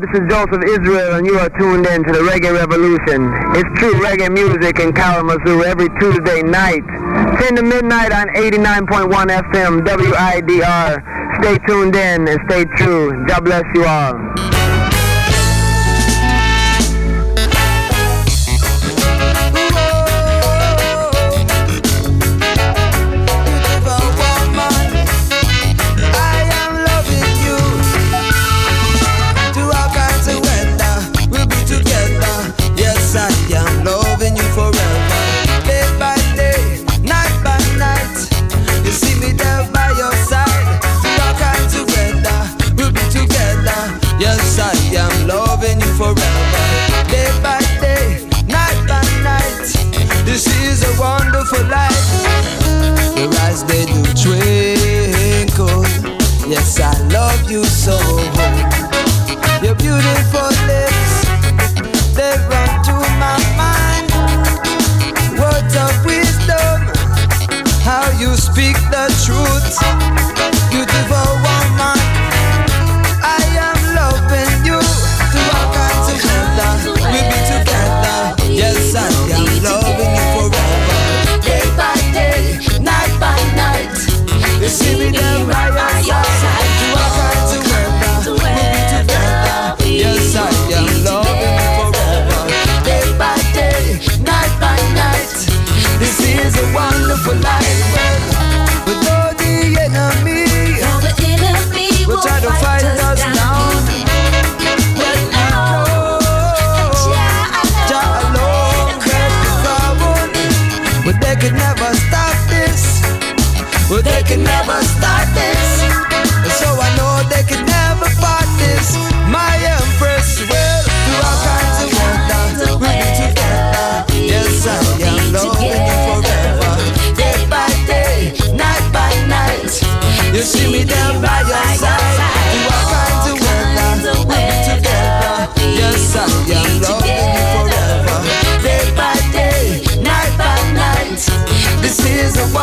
This is Joseph Israel, and you are tuned in to the Reggae Revolution. It's true reggae music in Kalamazoo every Tuesday night, 10 to midnight on 89.1 FM WIDR. Stay tuned in and stay true. God bless you all. so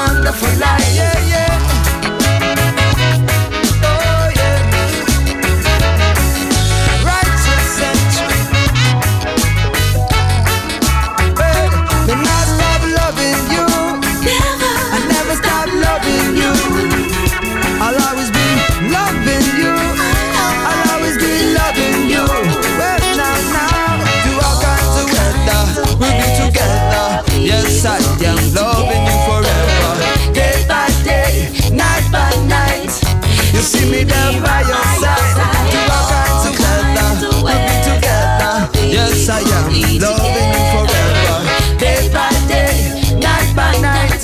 wonderful life. be by your side. To walk on together, we'll be together. Yes, I am loving you forever. Day by day, night by night.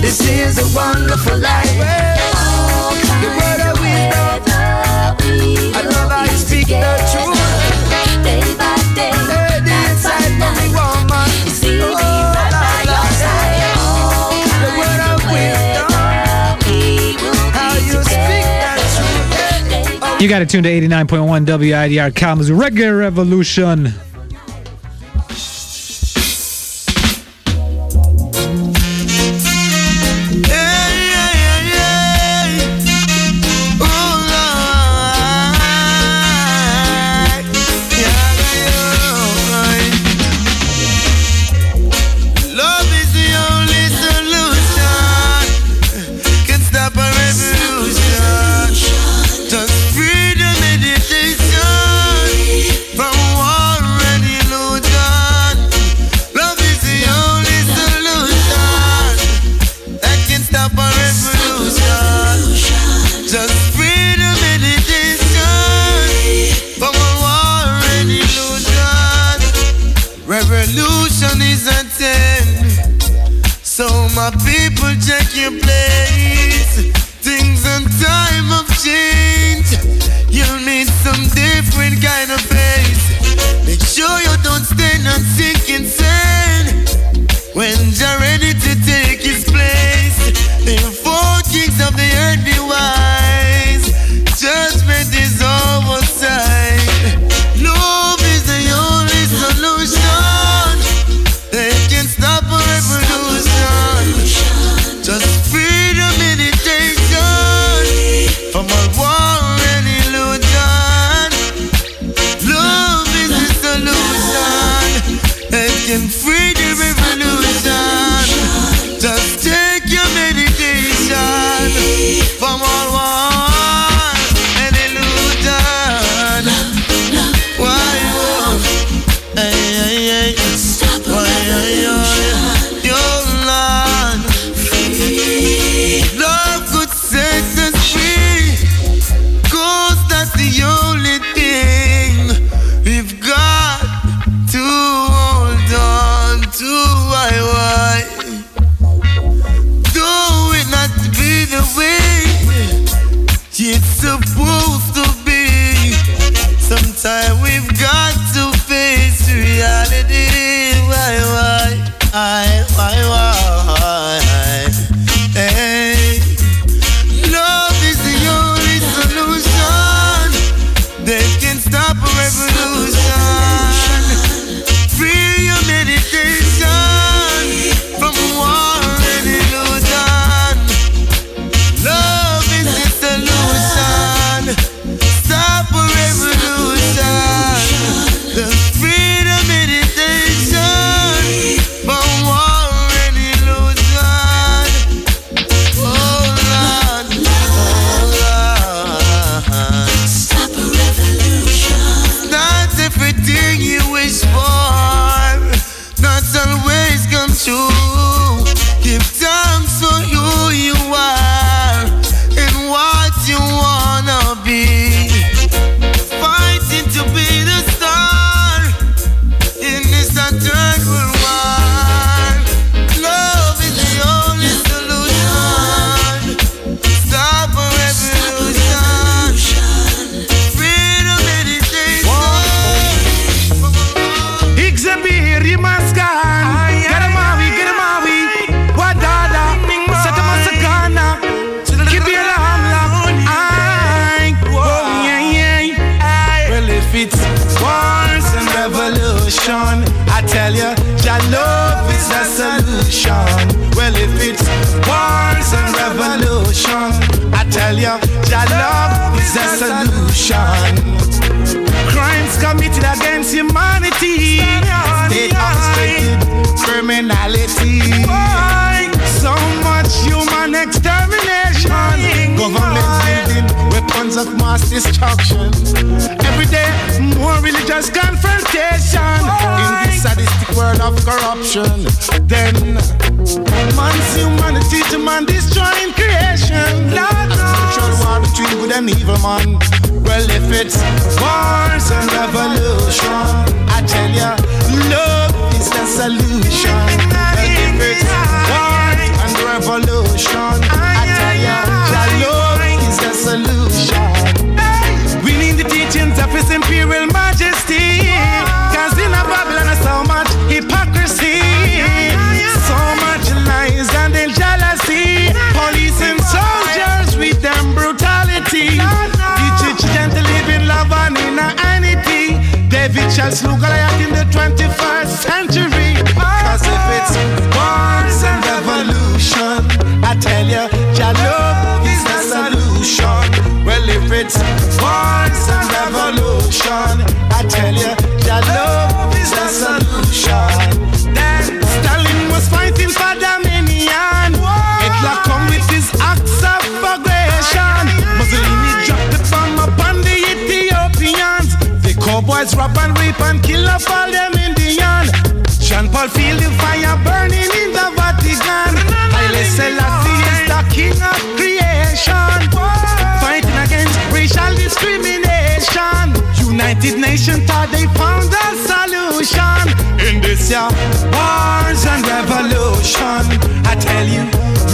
This is a wonderful life. You got to tune to 89.1 WIDR Kalamazoo Reggae Revolution. Revolution, I tell you, your love is the solution. Crimes committed against humanity. State orchestrated criminality. Weapons of mass destruction. Every day, more religious confrontation. In this sadistic world of corruption. Then, man's humanity to man destroying creation. Lord spiritual war between good and evil, man. Well, if it's wars and revolution, I tell ya, love is the solution. Shall look Goliath in the 21st century. Cause if it's wars and revolution, I tell you, your love is the solution. Well, if it's wars and revolution, I tell you, cowboys rob and rape and kill off all them Indians. Jean Paul feel the fire burning in the Vatican. Haile Selassie is the king of creation. Fighting against racial discrimination. United Nations thought they found a solution. In this year, wars and revolution. I tell you,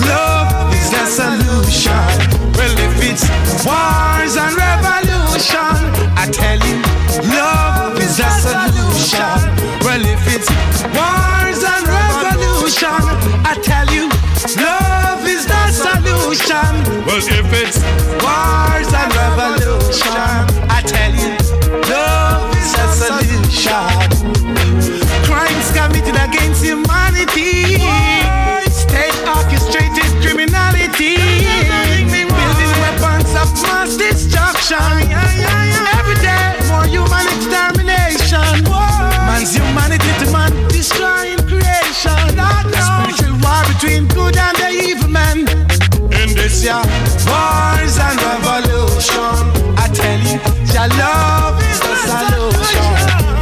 love is the solution. Well, if it's wars and revolution, I tell you, love the solution. Well, if it's wars and revolution, I tell you, love is the solution. Well, if it's wars and revolution, I tell you, love is the solution. Crimes committed against humanity, state orchestrated criminality, building weapons of mass destruction. Between good and the evil man. In this year, wars and revolution. I tell you, your love is the solution.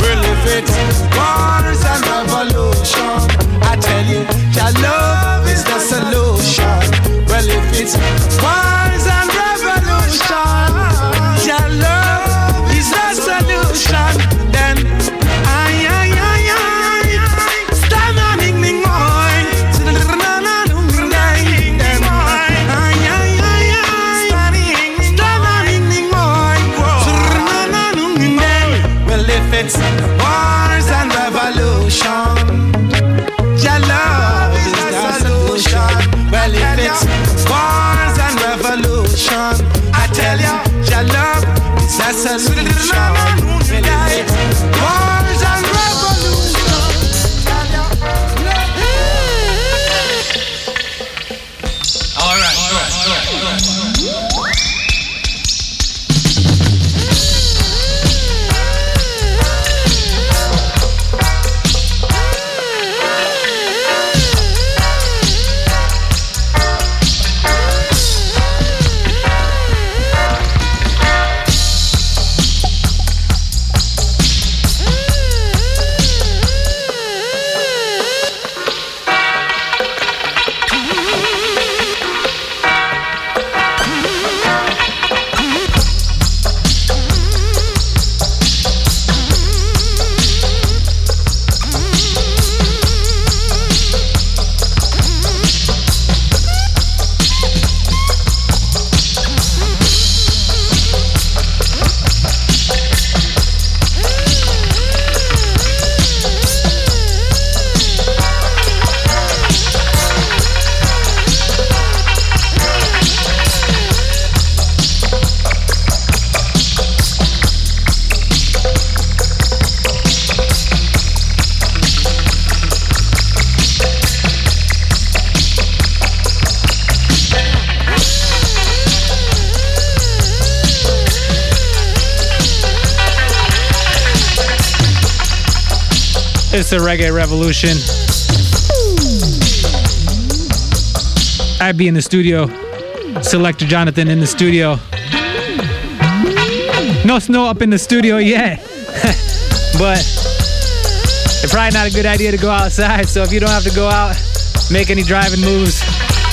Well, if it's wars and revolution, I tell you, your love is the solution. Well, if it's wars Reggae Revolution. I'd be in the studio. Selector Jonathon in the studio. No snow up in the studio yet. but it's probably not a good idea to go outside. So if you don't have to go out, make any driving moves,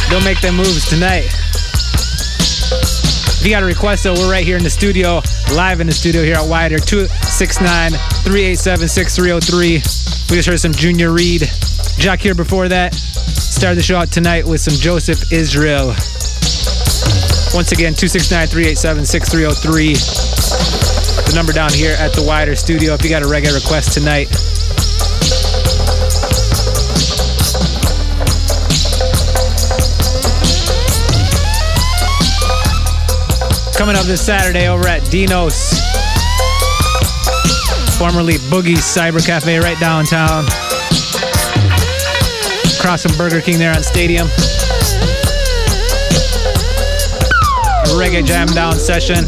don't make them moves tonight. If you got a request, though, we're right here in the studio, live in the studio here at Wider, 269 387 6303. We just heard some Junior Reid. Jah Cure before that. Started the show out tonight with some Joseph Israel. Once again, 269 387 6303. The number down here at the Wider studio if you got a reggae request tonight. Coming up this Saturday over at Dino's, formerly Boogie's Cyber Cafe right downtown. Across from Burger King there on Stadium. Reggae Jam Down session.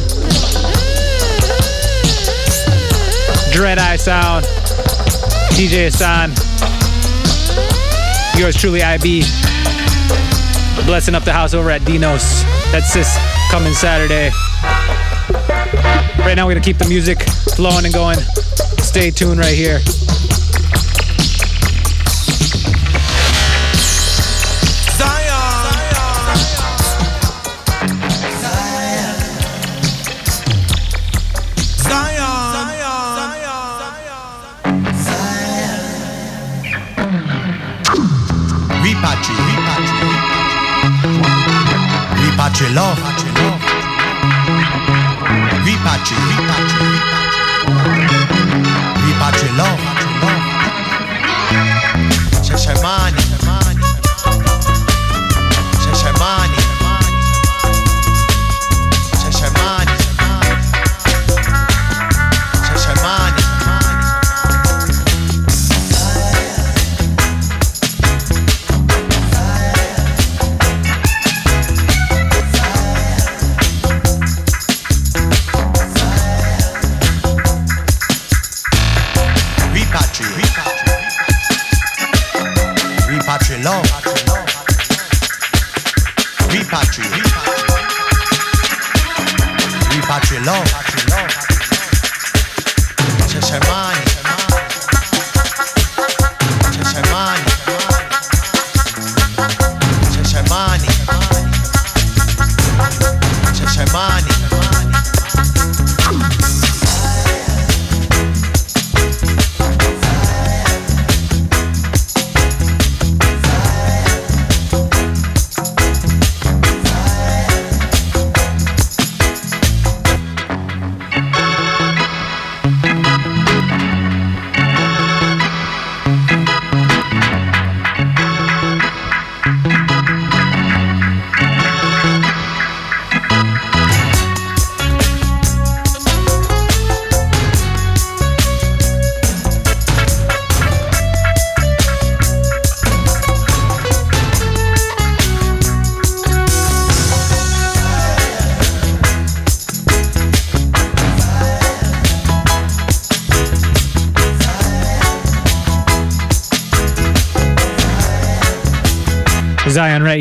Dread Eye Sound. DJ Hassan. Yours truly, IB. Blessing up the house over at Dino's. That's this coming Saturday. Right now, we're gonna keep the music flowing and going. Stay tuned right here.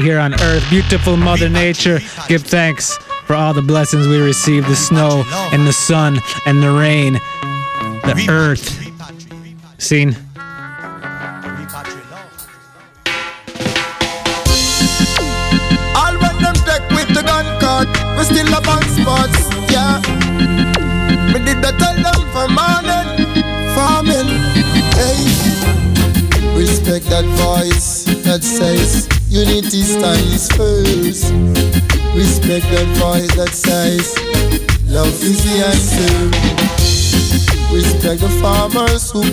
Here on Earth. Beautiful Mother Nature. Give thanks for all the blessings we receive the snow and the sun and the rain, the earth. Scene.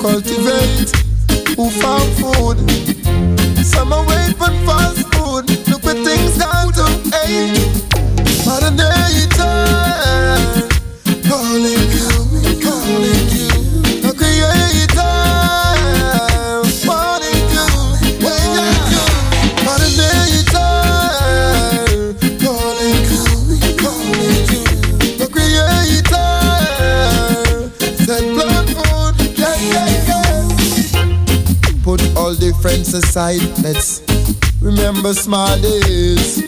Cultivate, aside, let's remember small days.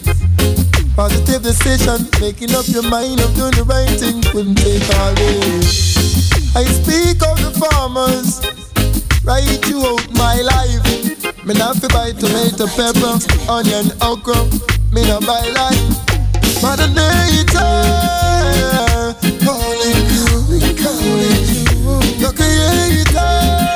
Positive decision, making up your mind of doing the right thing couldn't take all day. I speak of the farmers, right throughout my life. Me not fi buy tomato, pepper, onion, okra. Me not buy life. Mother Nature, calling you, calling you, the Creator,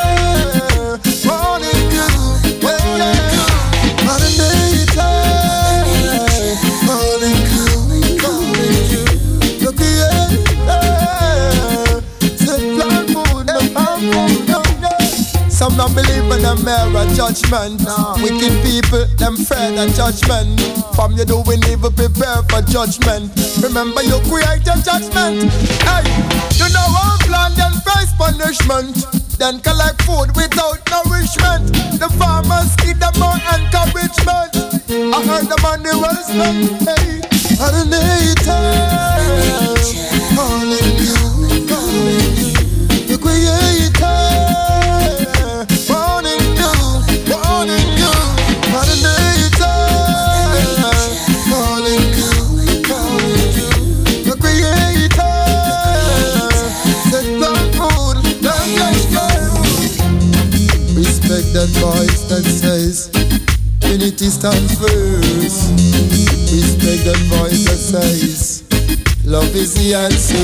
in mirror judgment. Wicked people, them afraid of judgment. From you doing evil, prepare for judgment. Remember, you create your judgment. Hey, you know one plan, then face punishment. Then collect food without nourishment. The farmers need them more encouragement. I heard the money well spent. Hey, Nature, calling you, calling you. The creator, that voice that says unity stands first. Respect that voice that says love is the answer.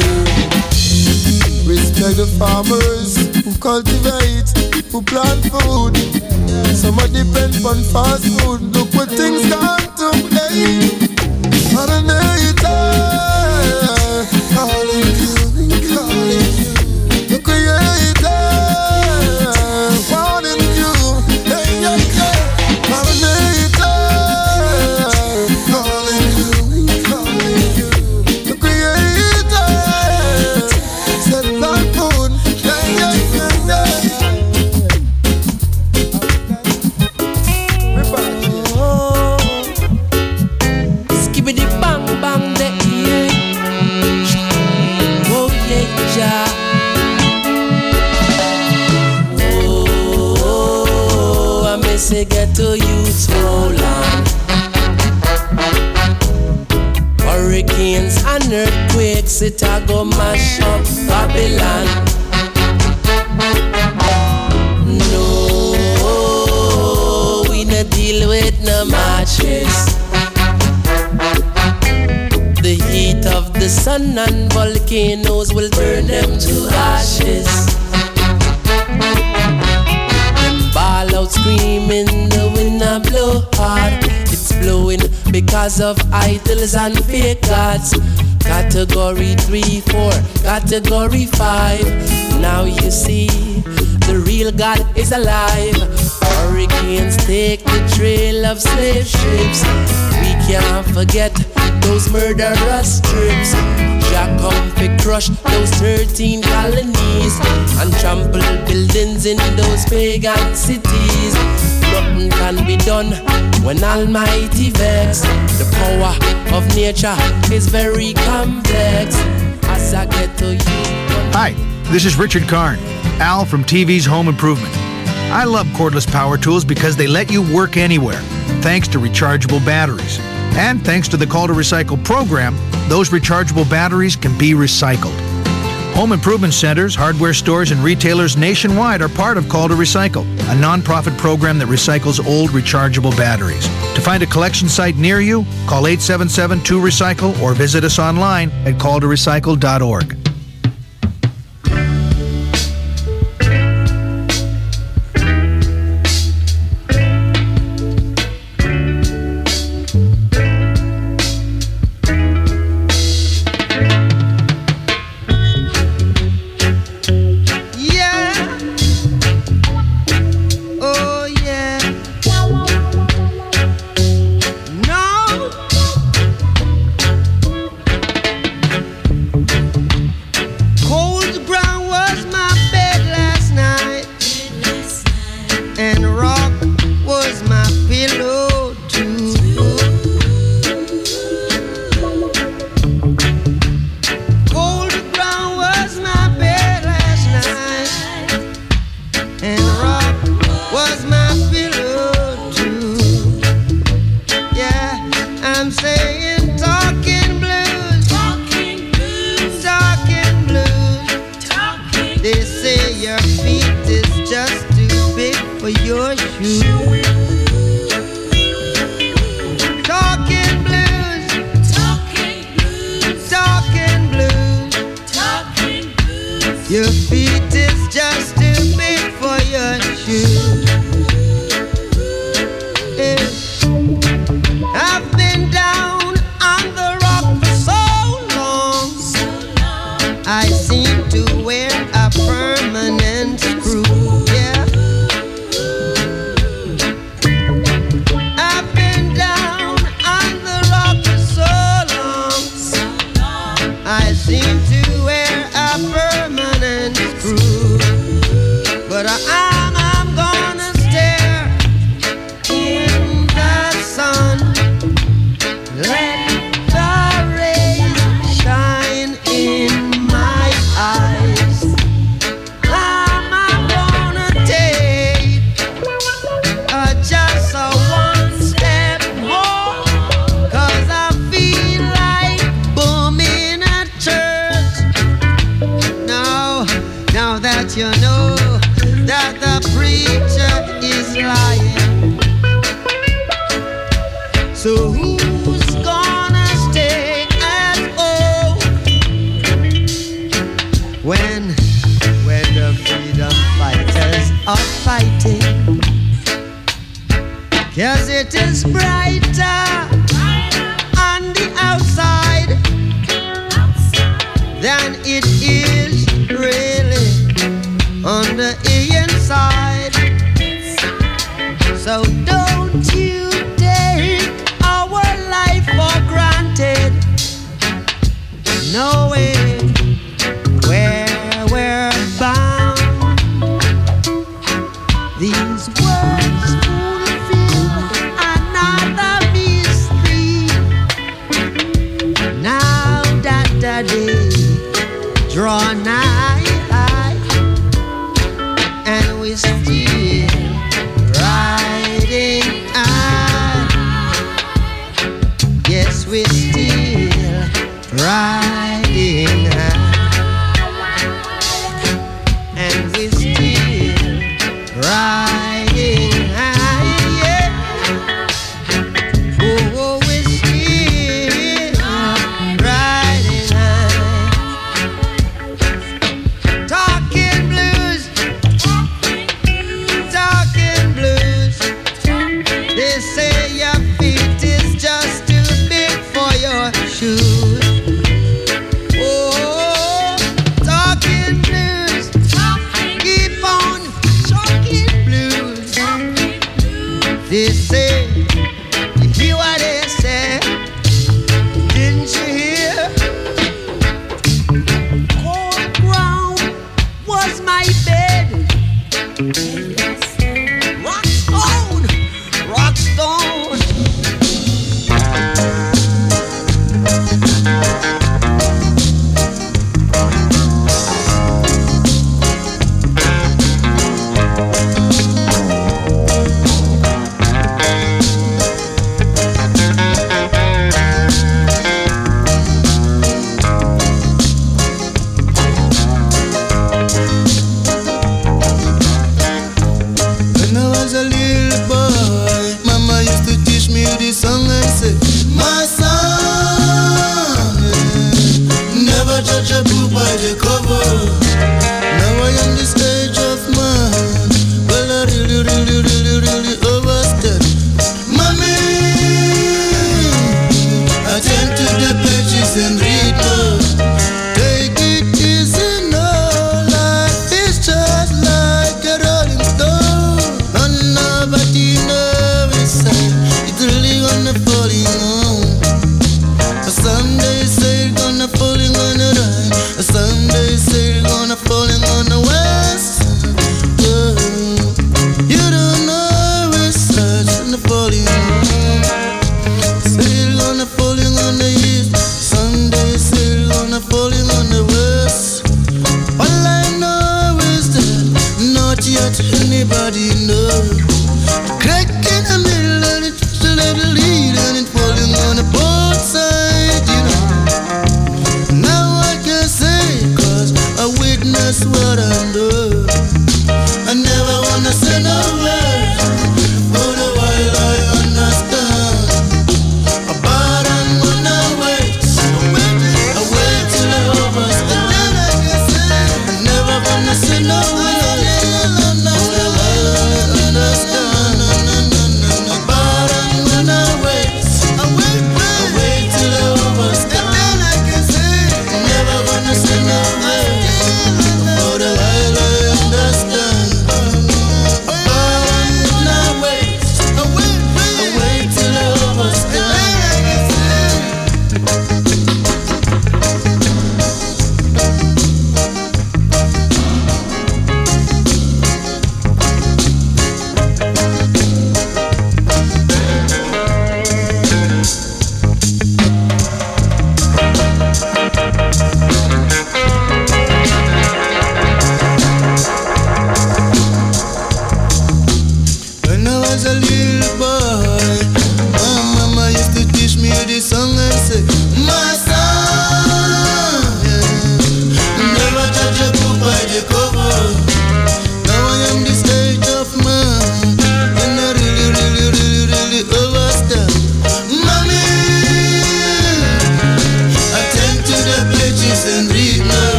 Respect the farmers who cultivate, who plant food. Some are depend on fast food. Look what things gone to. Hey, Mother Nature, calling you, sun and volcanoes will burn them to ashes. Them ball out screaming, the wind a blow hard. It's blowing because of idols and fake gods. Category 3, 4, category 5. Now you see, the real God is alive. Hurricanes take the trail of slave ships. We can't forget those murderous trips. I come to crush those 13 colonies and trample buildings in those pagan cities. Nothing can be done when Almighty vex. The power of nature is very complex. As I get to you. Hi, this is Richard Karn, Al from TV's Home Improvement. I love cordless power tools because they let you work anywhere, thanks to rechargeable batteries. And thanks to the Call to Recycle program, those rechargeable batteries can be recycled. Home improvement centers, hardware stores, and retailers nationwide are part of Call to Recycle, a nonprofit program that recycles old rechargeable batteries. To find a collection site near you, call 877 2 Recycle or visit us online at calltorecycle.org.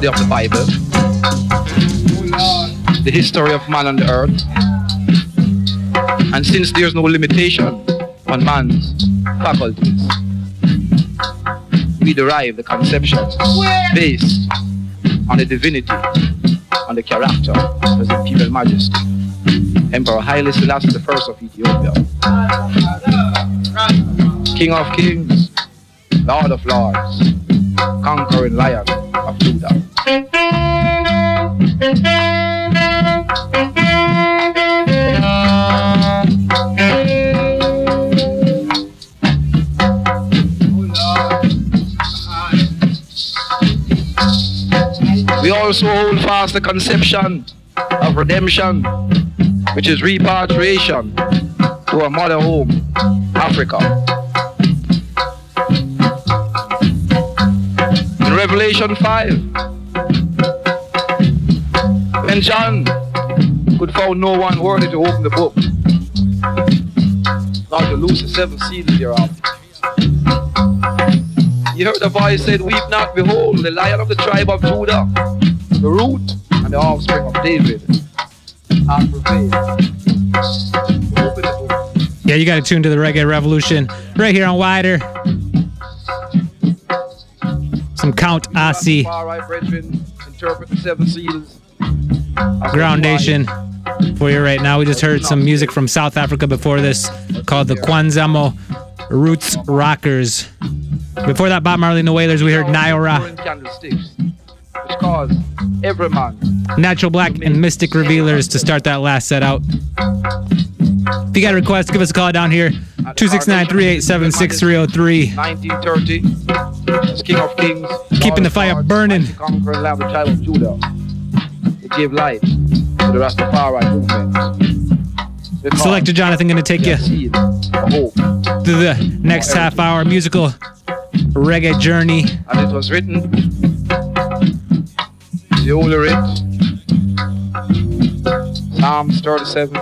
study of the Bible, the history of man on the earth, and since there's no limitation on man's faculties, we derive the conception based on the divinity, on the character of his imperial majesty, Emperor Haile Selassie I of Ethiopia, King of kings, Lord of lords, conquering lion the conception of redemption, which is repatriation to our mother home, Africa. In Revelation 5, when John could find no one worthy to open the book, not to loose the seven seals thereof. He heard a voice said, Weep not, behold, the lion of the tribe of Judah, the root the offspring of David, hath prevailed. Open the book. Yeah, you got to tune to the Reggae Revolution right here on Wider. Some Count Ossie, Far right, brethren, interpret the seven seals. of Groundation for you right now. We just heard some music from South Africa before this called the Kwanzamo Roots Rockers. Before that, Bob Marley and the Wailers, we heard Niyorah, Burning candlesticks, which cause every man Natural Black, and Mystic Revealers to start that last set out. If you got a request, give us a call down here 269 387 6303. 1930. King of Kings, Keeping the fire burning. mighty Conquering Lamb, the tribe of Judah. It gave life to the Rastafari movement. Selector Jonathon gonna take you through the next half hour musical reggae journey. And it was written, the Holy Writ, Psalms 37,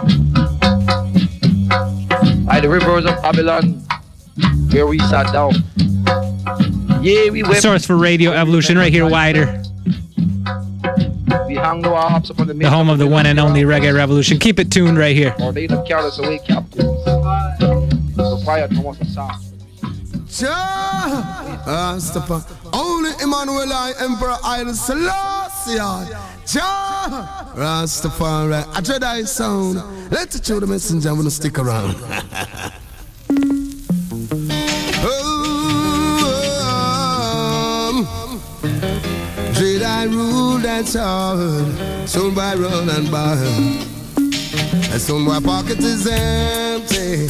by the rivers of Babylon, where we sat down. Yeah, we went. Source for Radio Evolution right here, wider. we hung harps upon the The home of the one and only reggae revolution. Keep it tuned right here. Or they us away captives. So quiet from us a song. Jah, uh, Rastafari, only Emmanuel I, Emperor Haile Selassie, Jah, uh, Rastafari, a Jedi sound. Let the the messenger wanna stick around. Oh, oh, oh, Jedi rule that's hard, soon by run and by. And soon my pocket is empty,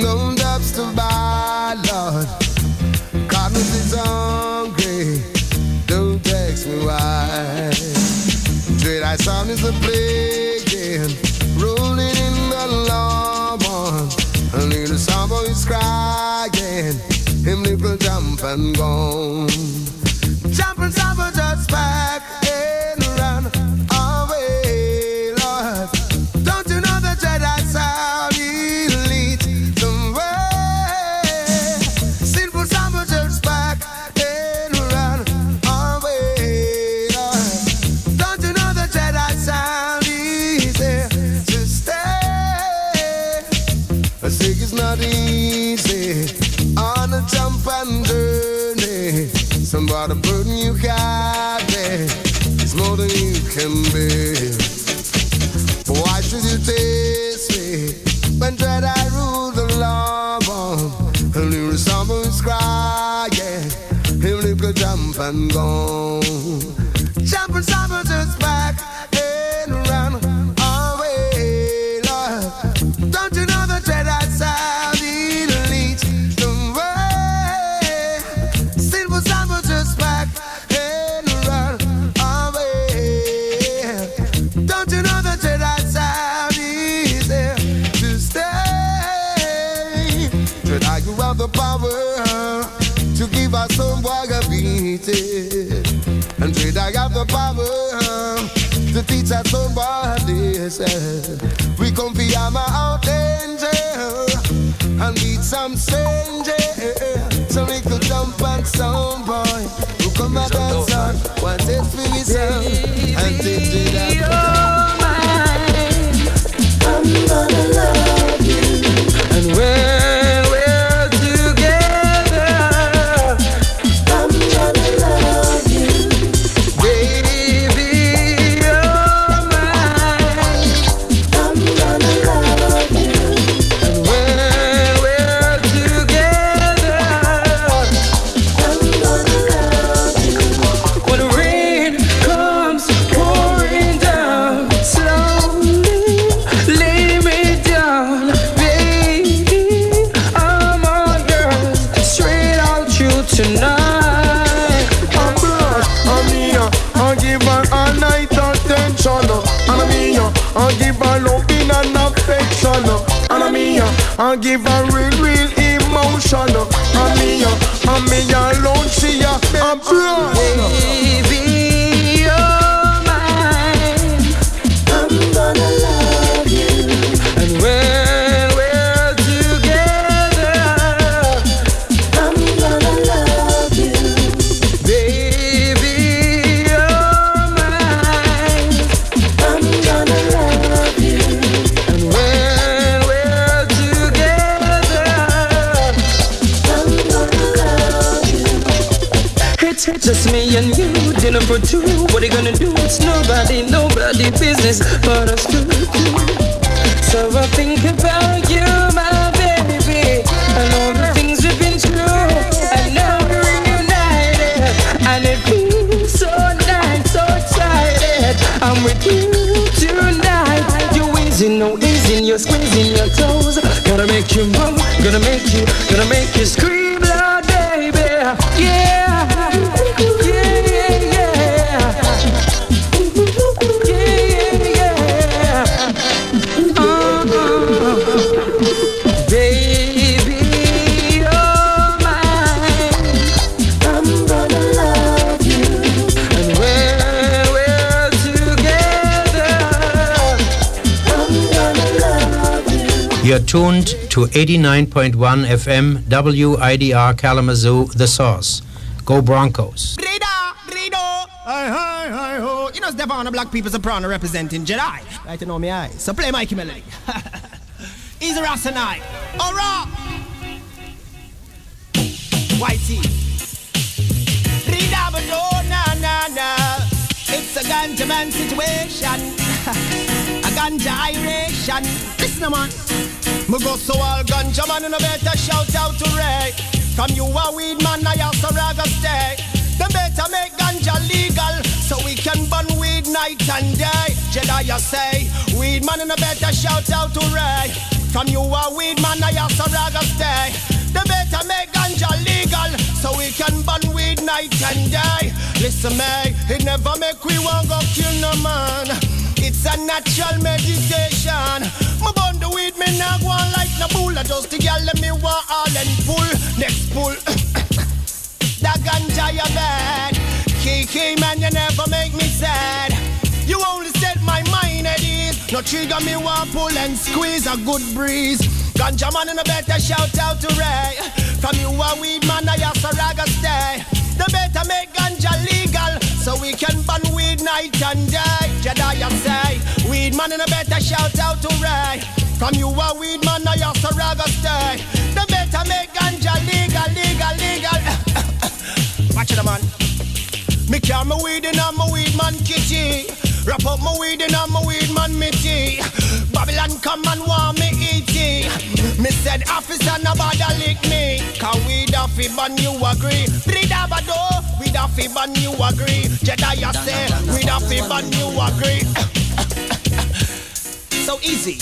no dubs to buy, Lord. Cardinals is hungry, don't text me why. Dread I sound is a plague, rolling in the long one. A little samba is crying, him little jump and gone. Jump and samba just back you carry is more than you can bear. Why should you taste me when dread I rule the long And you resemble is crying, him little jump and gone. To teach us somebody listen. Uh, we come be hammer out danger and meet some stranger. So we could jump on some boy who come and dance on one test for me I give her real, real emotion. Uh, I'm here. I'm me alone. She a I'm blood. Baby, for two. What are you gonna do? It's nobody, nobody business but us two. So I think about you, my baby, and all the things we've been through. And now we're reunited, and it feels so nice, so excited. I'm with you tonight. You're easing, no easing, you're squeezing your toes. Gonna make you move, gonna make you, gonna make you scream You're tuned to 89.1 FM WIDR Kalamazoo, The Source. Go Broncos. Hi, hi, hi, ho. You know, it's Devon, black people soprano representing Jedi. Right to know me, I. So play Mikey Melody. Easy Rasta night. Alright. Whitey. Rida, but oh, na, na, na. It's a ganja man situation. a ganja iration. Listen, man. Me go so all ganja man, and I better shout out to Ray. From you a weed man, I also rather stay. Them better make ganja legal so we can burn weed night and day. Jedi, you say, weed man, and I better shout out to Ray. From you a weed man, I also rather stay. They better make ganja legal so we can burn weed night and day. Listen, me, it never make we want go kill no man. It's a natural meditation. Me burn the weed, me not go on like no bull. I just the girl let me want all and pull. Next pull. that ganja you bad. Kiki man, you never make me sad. You only set my mind at ease. No trigger me want pull and squeeze a good breeze. Ganja man in a better shout out to Ray. From you a weed man, I have raga stay. The better make ganja legal so we can burn weed night and day. Jedi I say, weed man in a better shout out to Ray. From you a weed man, I have raga stay. The better make ganja legal, legal, legal. Watch it, man. Me carry my weed in on my weed man kitty. Wrap up my weed in on my weed man mitty. Babylon come and want me eat it. Me said officer no bother lick me. Cause we da fi ban you agree. Brida bado, we da fi ban you agree. Jedi say, we da fi ban you agree. so easy.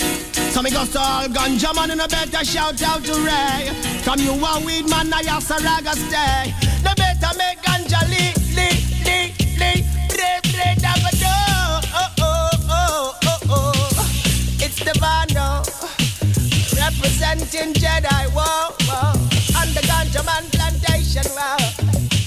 So me go to all ganja man and I better shout out to Ray. From you a weed man, I have raga stay. They better make ganja li, li, li, li, bre, bre, da, ba, do. Oh, oh, oh, oh, oh. It's Devano representing Jedi, whoa, whoa. On the ganja man plantation, whoa.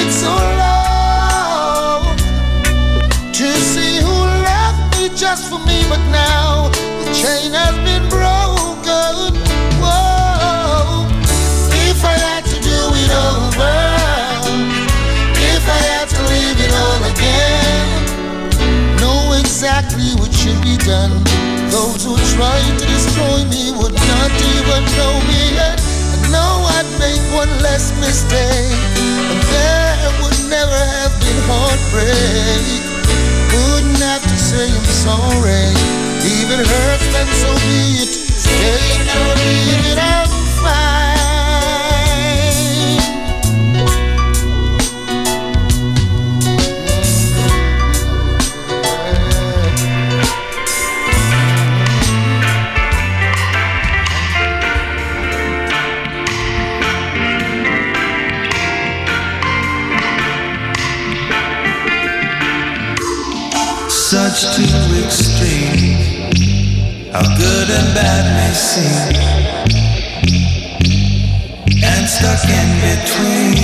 It so long to see who left me just for me? But now the chain has been broken. Whoa, if I had to do it over, if I had to live it all again, know exactly what should be done. Those who tried to destroy me would not even know me yet. Know I'd make one less mistake, and there would never have been heartbreak. Wouldn't have to say I'm sorry. It hurts, then so be it. Or leave it, I'm how good and bad may seem, and stuck in between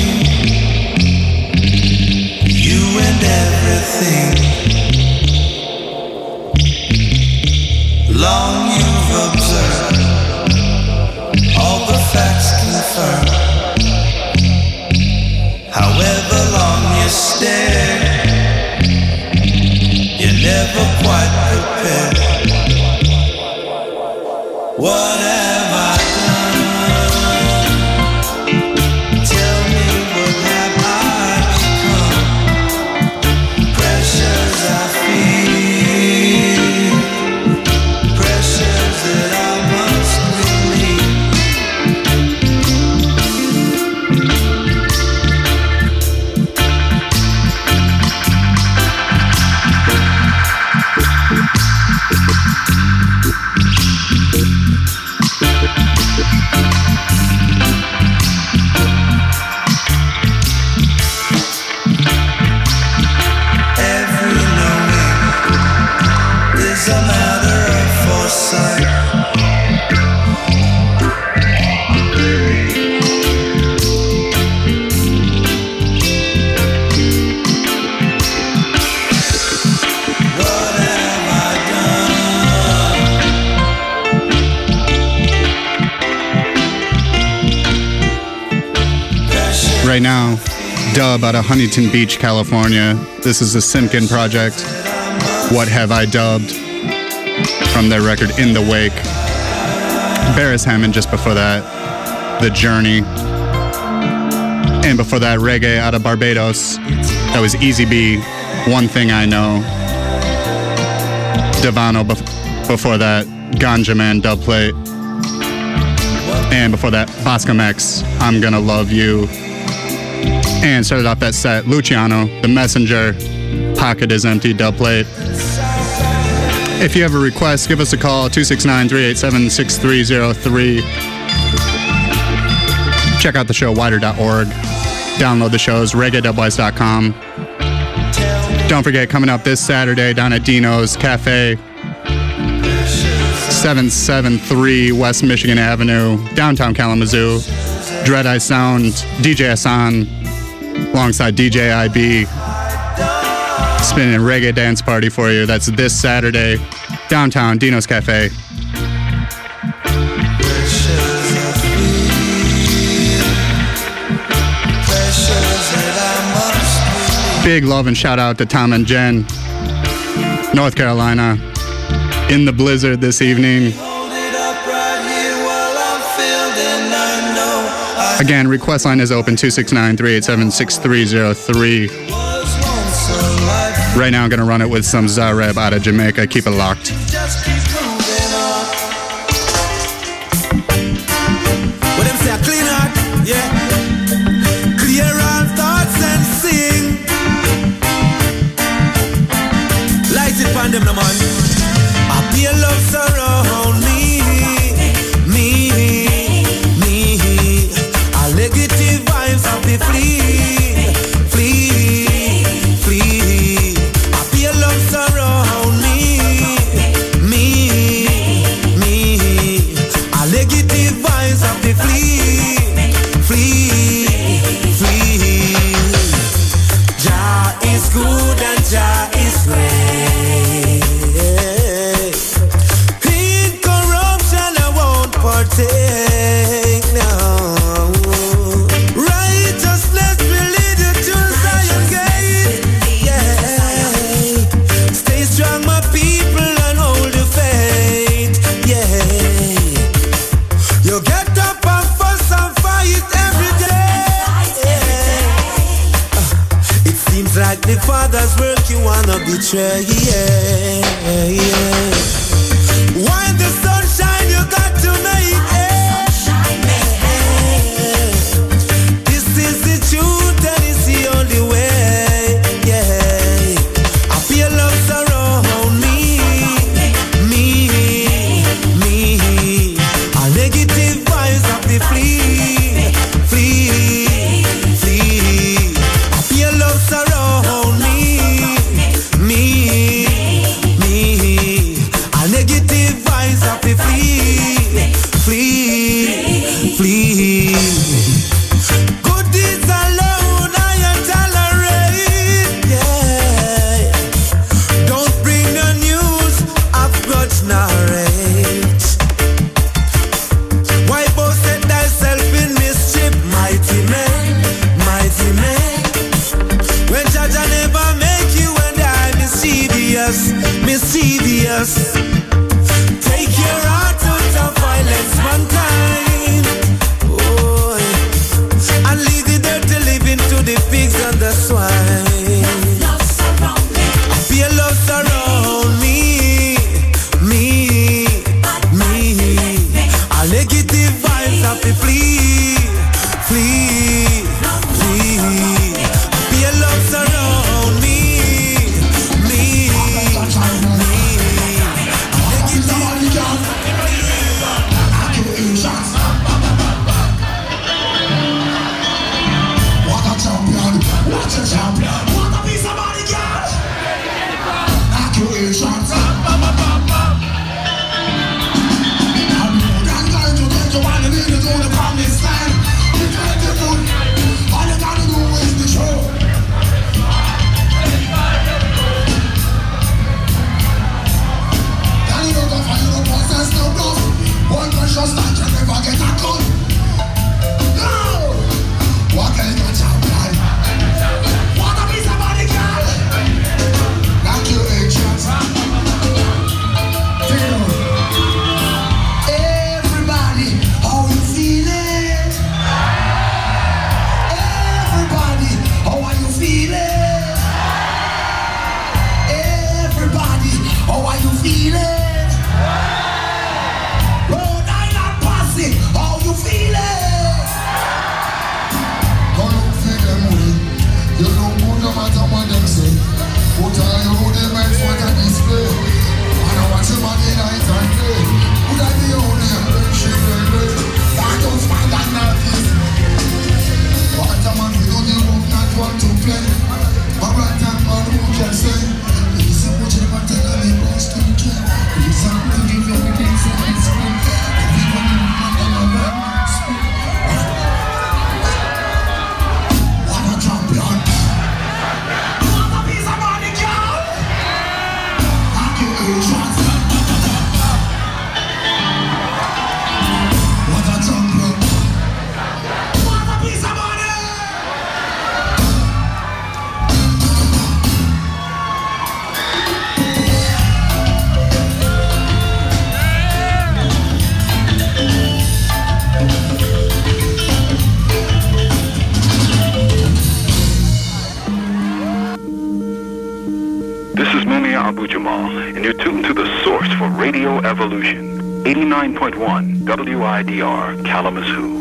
you and everything. Long you've observed, all the facts confirm. However long you stare. You're never quite prepared. Dub out of Huntington Beach, California. This is the Simpkin Project. What Have I Dubbed? From their record In the Wake. Beres Hammond just before that. The Journey. And before that, reggae out of Barbados. That was Easy B. One Thing I Know. Devano bef- before that. Ganja Man dub plate. And before that, Bascom X, I'm Gonna Love You. And started off that set, Luciano, The Messenger, Pocket is Empty, dub plate. If you have a request, give us a call, 269 387 6303. Check out the show, wider.org. Download the shows, reggae.wise.com. Don't forget, coming up this Saturday down at Dino's Cafe, 773 West Michigan Avenue, downtown Kalamazoo. Dread Eye Sound, DJ Hassan, alongside DJ IB, spinning a reggae dance party for you. That's this Saturday, downtown Dino's Cafe. Big love and shout out to Tom and Jen, North Carolina, in the blizzard this evening. Again, request line is open 269 387 6303. Right now, I'm going to run it with some Zareb out of Jamaica. Keep it locked. 100.1 WIDR Kalamazoo.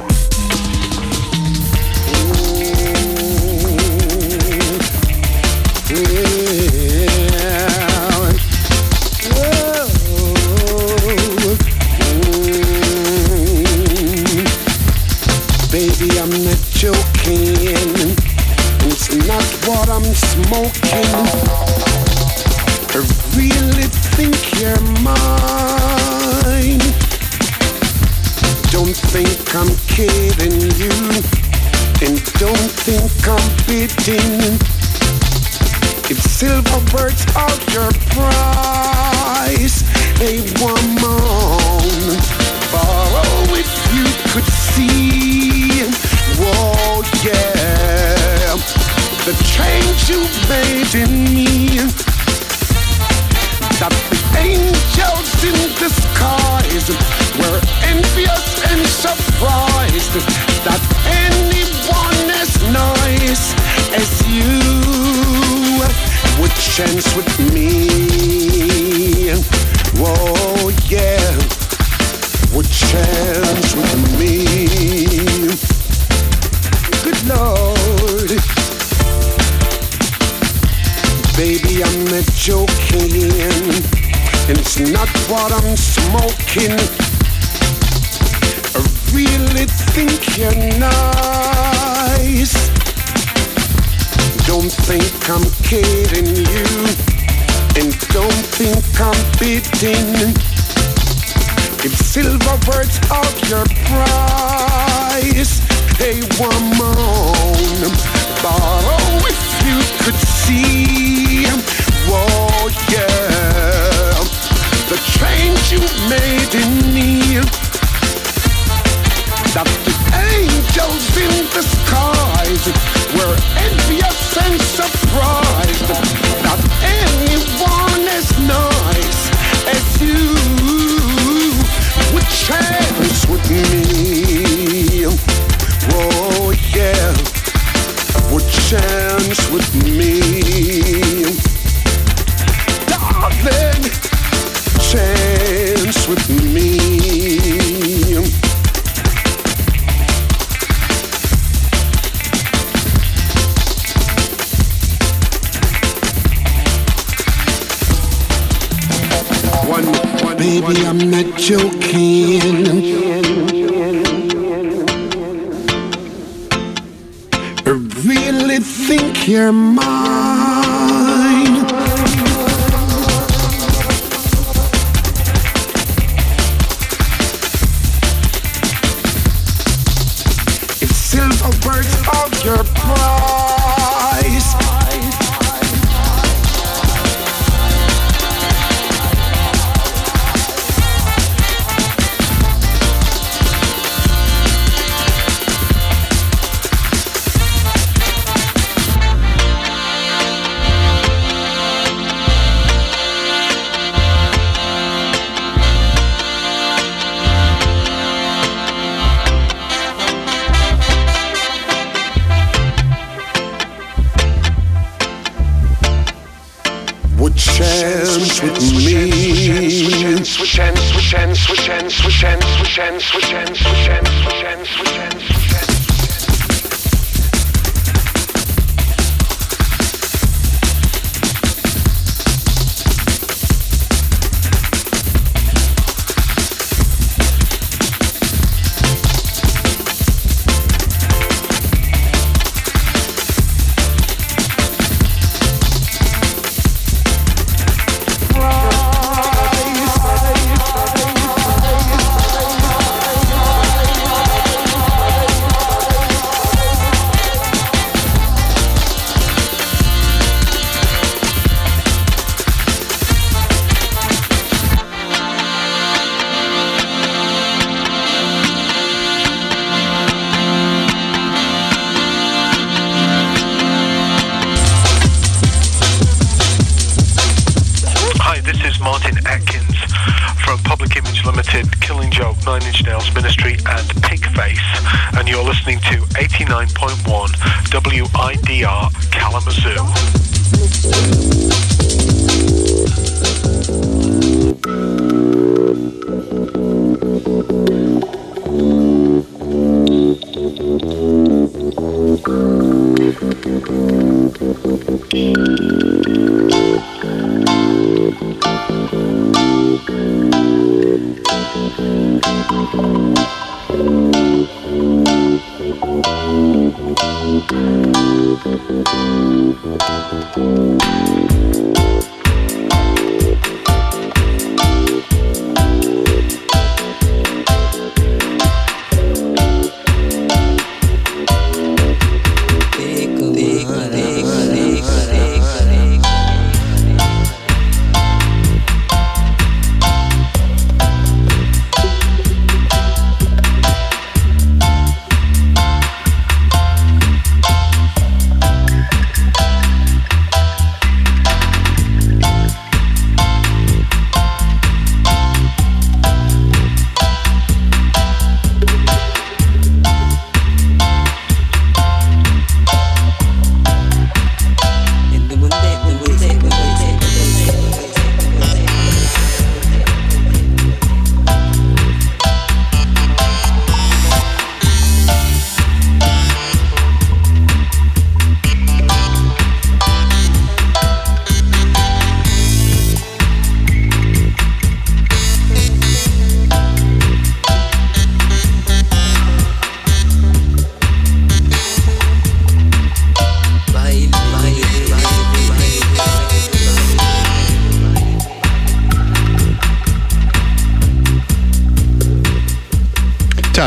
Baby, I'm not joking. It's not what I'm smoking. victim silver birds of your price. Hey, woman.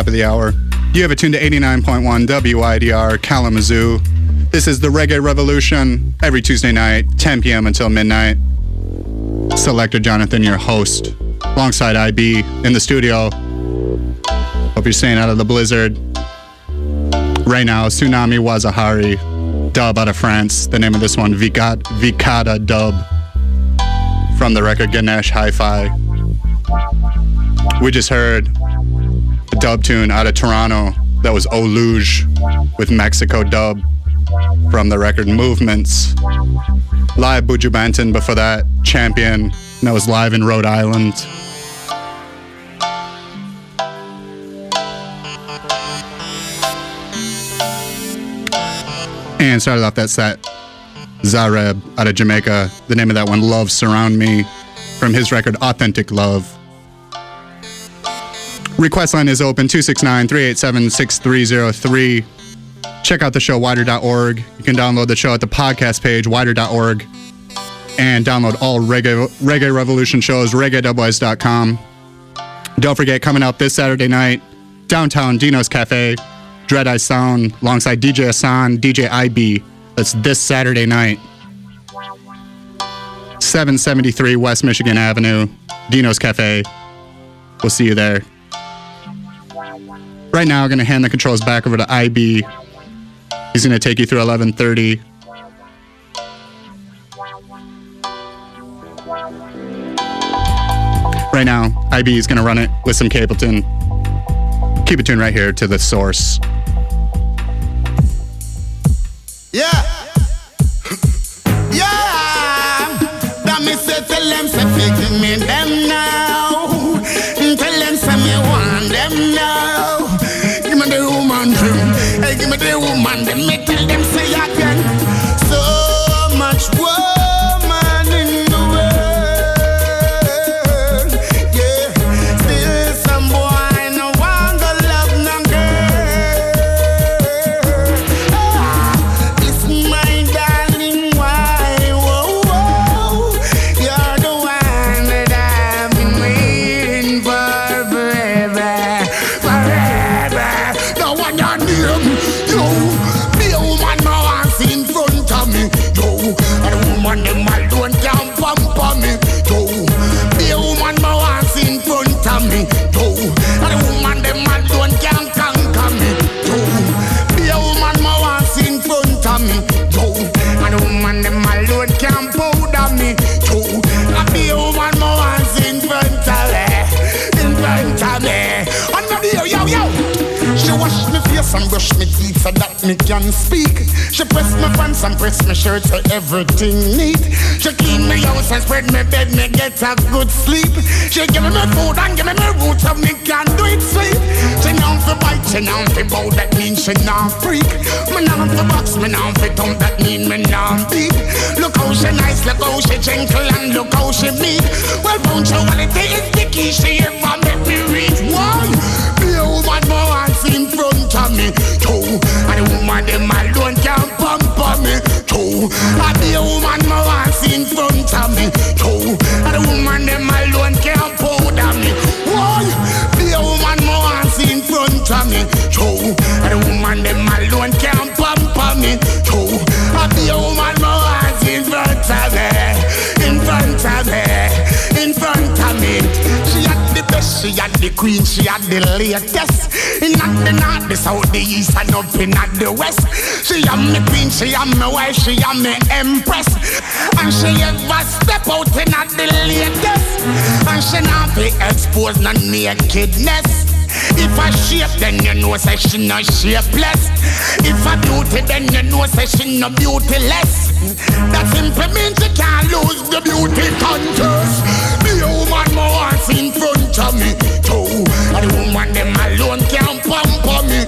Top of the hour. You have it tuned to 89.1 WIDR Kalamazoo. This is the Reggae Revolution every Tuesday night, 10 p.m. until midnight. Selector Jonathon, your host, alongside IB in the studio. Hope you're staying out of the blizzard. Right now, Tsunami Wazahari, dub out of France. The name of this one, Vikat, Vikata dub from the record Ganesh Hi-Fi. We just heard dub tune out of Toronto that was O'Luge with Mexico dub from the record Movements. Live Buju Banton before that, Champion, and that was live in Rhode Island. And started off that set, Zareb out of Jamaica. The name of that one, Love Surround Me, from his record Authentic Love. Request line is open 269 387 6303. Check out the show, widr.org. You can download the show at the podcast page, widr.org. And download all Reggae, Reggae Revolution shows, reggae.com. Don't forget, coming up this Saturday night, downtown Dino's Cafe, Dread Eye Sound, alongside DJ Asan, DJ IB. That's this Saturday night. 773 West Michigan Avenue, Dino's Cafe. We'll see you there. Right now, I'm going to hand the controls back over to IB. He's going to take you through 11:30. Right now, IB is going to run it with some Capleton. Keep it tuned right here to the source. Yeah. yeah. That me say tell them say me them now. Yes, and brush me teeth so that me can speak. She press my pants and press my shirt so everything neat. She clean my house and spread my bed, me get a good sleep. She give me food and give me my roots so me can do it sweet. She now for bite, she now for bow, that means she now freak. Me now for box, me now for thumb, that mean me now beat. Look how she nice, look how she gentle and look how she meet. Well, punctuality is the key, she ever make me reach. Why? And the woman them alone can pamper me, too. I be a woman more hands in front of me, too. And the woman them alone can powder me. Why? Be a woman more hands in front of me, too. And the woman them alone can she had the queen, she had the latest. In the north, the south, the east, and up in the west. She am me queen, she am me wife, she am me empress. And she ever step out in the latest. And she not be exposed no nakedness. If I shape, then you know say she no shapeless. If I beauty, then you know say she no beautyless. That simply means she can't lose the beauty contest. Be more in front of me, too. And the woman them alone can't pamper me,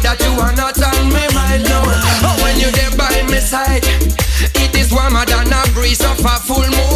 day that you are not on me right now. Oh, when you're there by my side, it is warmer than a breeze of a full moon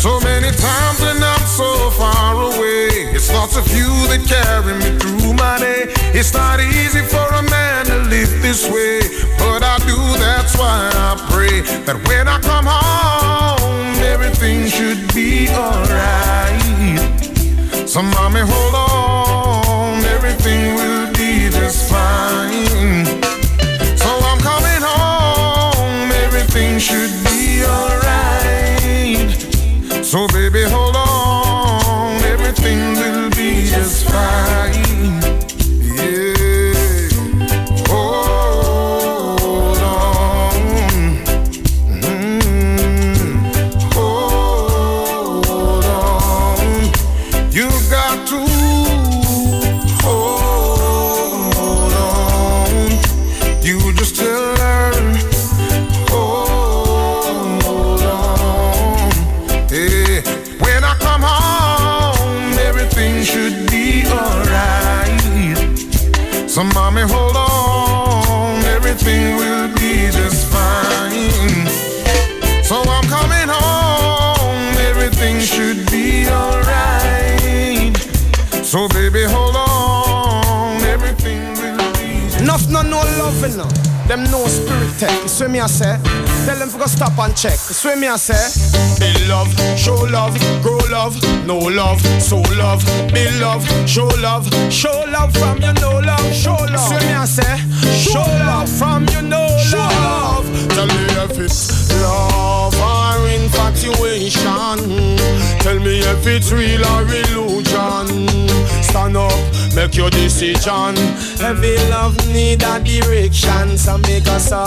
So many times when I'm so far away, it's thoughts of you that carry me through my day. It's not easy for a man to live this way, but I do, that's why I pray that when I come home, everything should be alright. So, mommy, hold Them no spirit tech. You see me I say? Tell them to go stop and check. You see me I say? Be love, show love, grow love, no love, so love, be love, show love, show love from you no love, show love. See me I say? Show love from you no love. Tell me if it's love or infatuation. Tell me if it's real or illusion. Stand up, make your decision. Every love need a direction, so make us a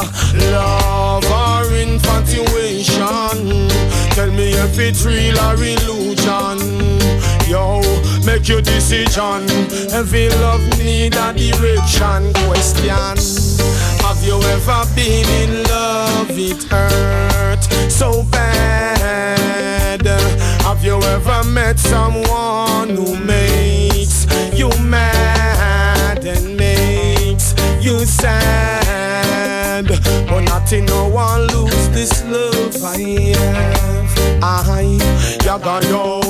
love or infatuation. Tell me if it's real or illusion. Yo, make your decision. Every love need a direction. Question. Have you ever been in love? It hurt so bad. Have you ever met someone who makes you mad and makes you sad? But nothing, no one lose this love I have. I, you gotta go.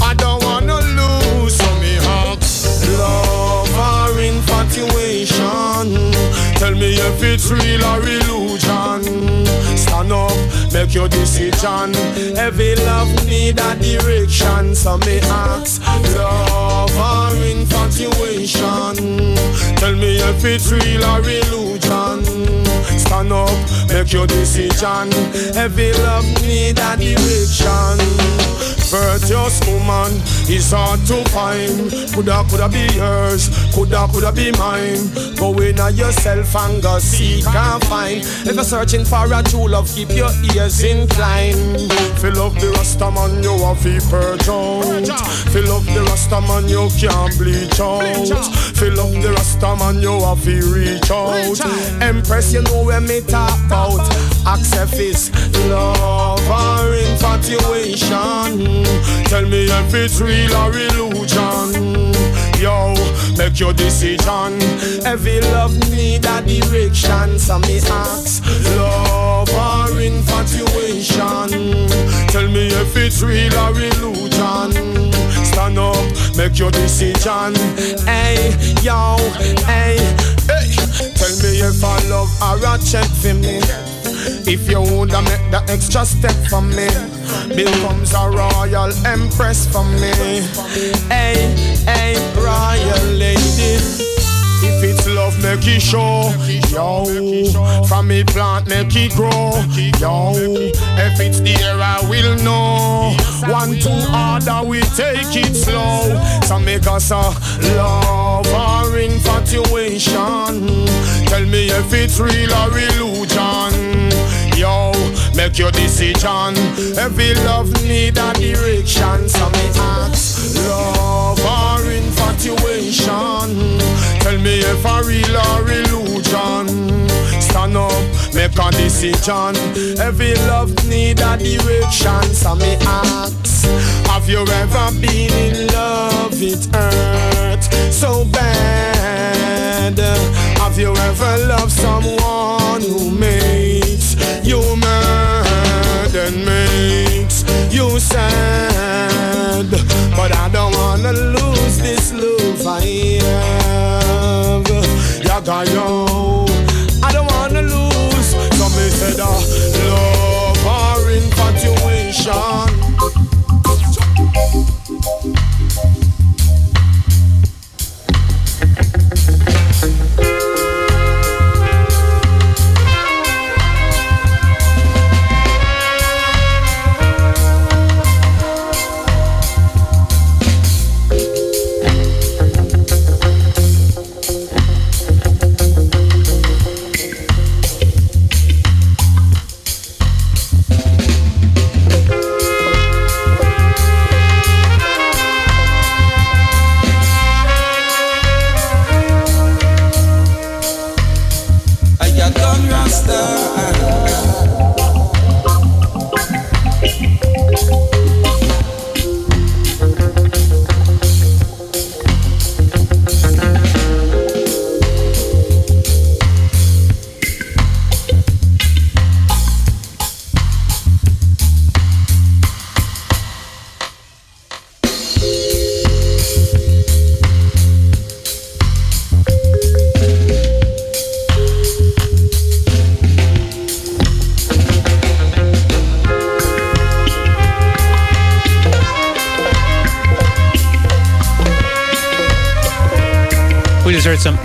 I don't wanna lose, so me have love or infatuation. Tell me if it's real or illusion. Stand up, make your decision. Every love need a direction, so me ask love or infatuation. Tell me if it's real or illusion. Stand up, make your decision. Every love need a direction. Virtuous woman is hard to find. Coulda, coulda be yours, coulda, coulda be mine. Go in on yourself and go seek and find. If you're searching for a true love, keep your ears inclined. Fill up the rasta man, you have to purge out. Fill up the rasta man, you can't bleach out. Fill up the rasta man, you have to reach out. Empress, you know where me talk about. Accept is love or infatuation. Tell me if it's real or illusion. Yo, make your decision. Every love need a direction. So me ask, love or infatuation. Tell me if it's real or illusion. Stand up, make your decision. Hey, yo, hey, hey. Tell me if I love or a check for me. If you woulda make the extra step for me, becomes a royal empress for me. Hey, hey, royal lady. If it's love, make it show, yo. From me plant, make it grow, yo. If it's the air, I will know. One, two, order, we take it slow. So make us a love or infatuation. Tell me if it's real or illusion. Yo, make your decision. Every love need a direction. So me ask, love or infatuation. Tell me if a real or illusion. Stand up, make a decision. Every love need a direction, so me ask. Have you ever been in love? It hurt so bad. Have you ever loved someone who makes you mad and makes you sad? But I don't wanna lose this love I have. Yaga yo, I don't wanna lose. So me said, uh, love or infatuation.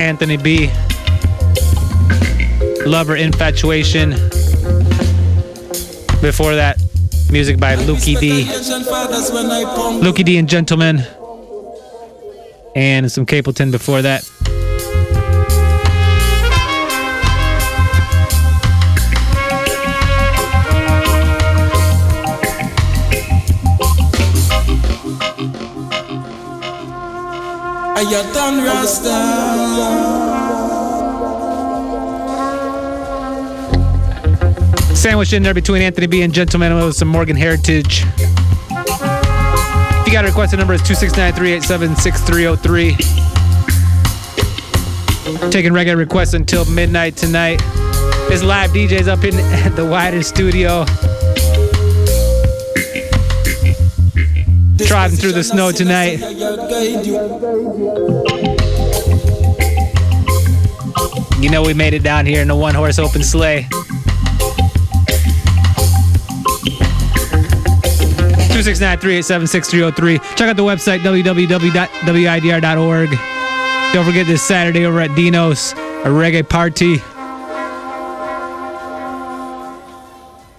Anthony B. Love or Infatuation. Before that, music by Lukie D. Lukie D and Gentleman. And some Capleton before that. Got done Rasta. Sandwiched in there between Anthony B and Gentleman with some Morgan Heritage. If you got a request, the number is 269 387 6303. Taking regular requests until midnight tonight. There's live DJs up in the WIDR studio. Driving through the snow tonight. You know we made it down here in a one horse open sleigh. 269-387-6303. Check out the website www.widr.org. Don't forget this Saturday over at Dino's, a reggae party.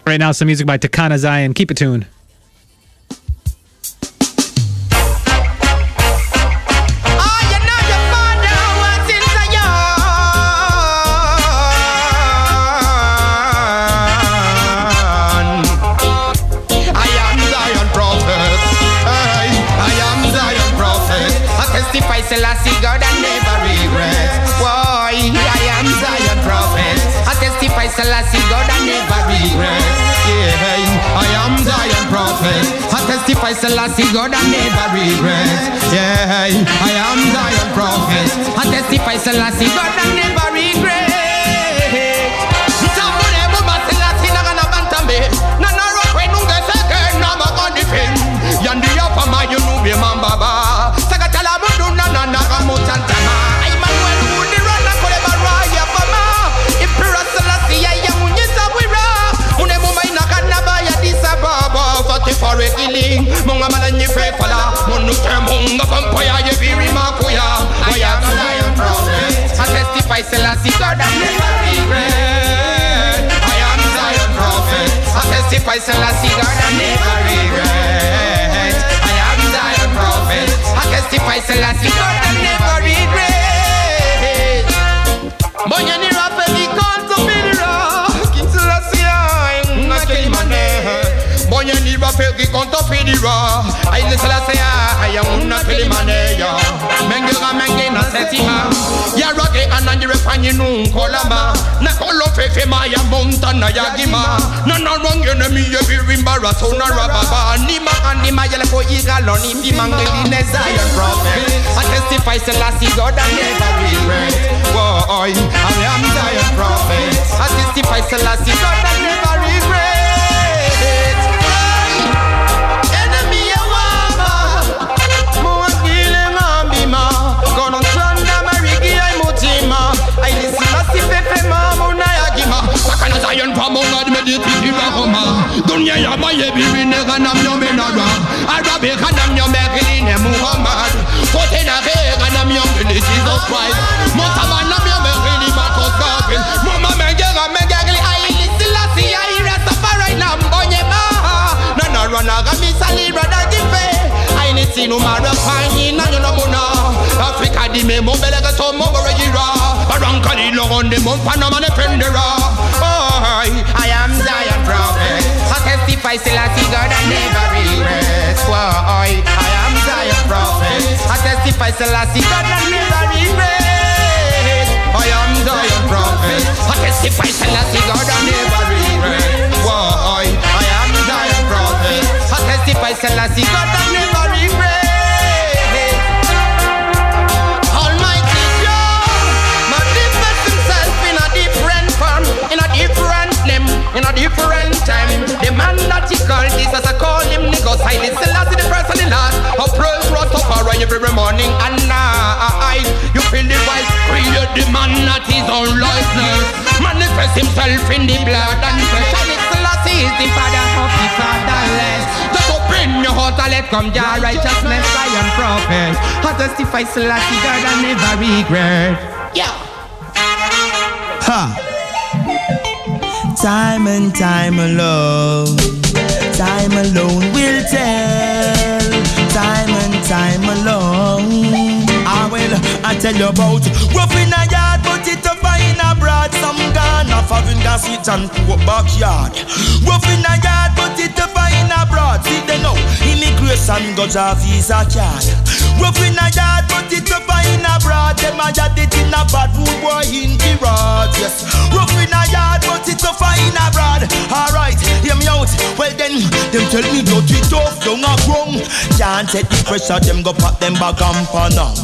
Right now, some music by Takana Zion. Keep it tuned. Ne pendera. Oh I am Zion prophet. I testify still I see God and never regret. Why I am Zion prophet. I testify still I see every morning and night. You feel the voice, create the man that is on likeness. Manifest himself in the blood and flesh. And it's Selassie is the father of the fatherless. Just open your heart and let come your righteousness. I am prophet. I testify Selassie God I never regret. Yeah. Ha! Time and time alone, time alone will tell. Time and time alone. I tell you about rough in a yard, but it up in a broad. Some gone off having gas it and backyard. Rough in a yard, it up in a broad. See they know immigration got a visa card. Rough in a yard, but it up in a broad. Them a yard it in a bad rude boy in the rod. Yes, rough in a yard, but it up in a broad. Alright, hear me out. Well then, them tell me dirty tough, don't a wrong. Can't take the pressure, them go pop them back and pan on.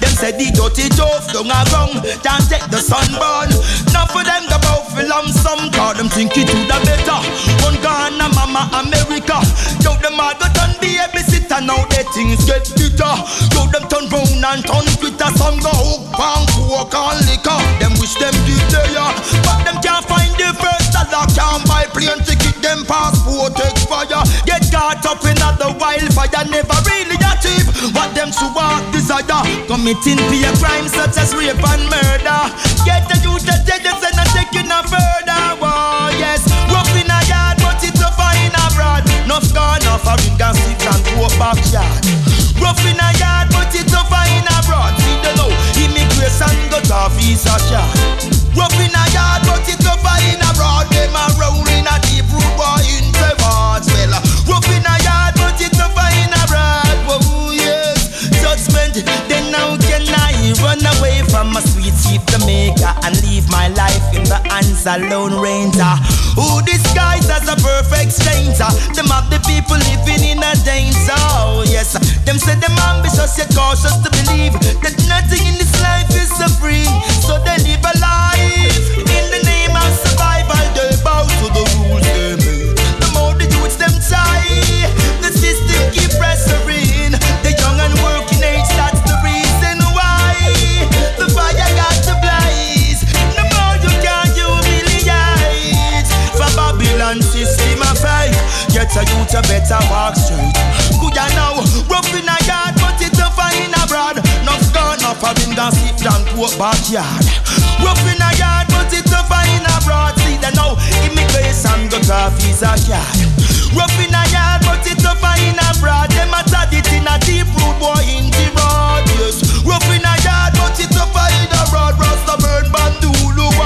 Them say the dirty tough, don't a wrong. Can't take the sunburn. Now for them go bout film some car, them think it to the better. One Ghana, mama America. Yo, them all go turn babysitter, now they things get bitter. Yo, them turn brown and turn Twitter. Some go hook, pan, coke and liquor. Them wish them did there, but them can't find the first dollar. Can't buy plane ticket, them passport expire. Get caught up in the wildfire, never really achieve what them so want desire. Committing peer crimes such as rape and murder. Get the youth that dead and taking no further. Oh yes, rough in a yard, but it's a fine abroad. Gone, enough a ring and sit and go backyard. Rough in a yard, but it's a fine abroad. See the know, immigration got a visa card. Rough in a yard, but it's a fine abroad. Them a rolling a deep root boy in the. Well, uh, rough in a run away from my sweet sweet Jamaica and leave my life in the hands of Lone Ranger? Who disguised as a perfect stranger? Them have the people living in a danger. Oh, yes, them say them ambitious yet cautious to believe that nothing in this life is so free. So they live a life in the name of survival. They bow to the rules they made. The more the youths them try, the system keep pressuring. A youth a better walk straight. Good ya now, rough in a yard, but it's a fine abroad. Nuff gone, nuff a been gone sit down to a backyard. Rough in a yard, but it's a fine abroad. See them now, immigration got a visa card. Rough in a yard, but it's a fine abroad. Them a tad it in a deep root boy in the road. Yes, rough in a yard, but it's a fine abroad. Rasta burn bandulu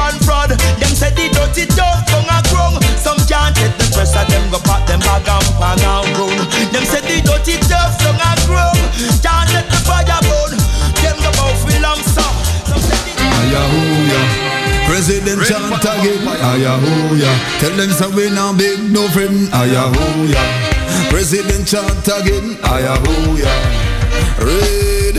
one fraud. Them say the dirty dog tongue a grung. Some can't take the pressure, them go pop them bag and pan and run. Them say the dirty dog tongue a grung. Can't let the fire burn. Them go bout film some. Some say the Yahoo, yeah. President chant again, aya yeah. Tell them say we not big no friend, aya yeah. President chant again, aya yeah. Red,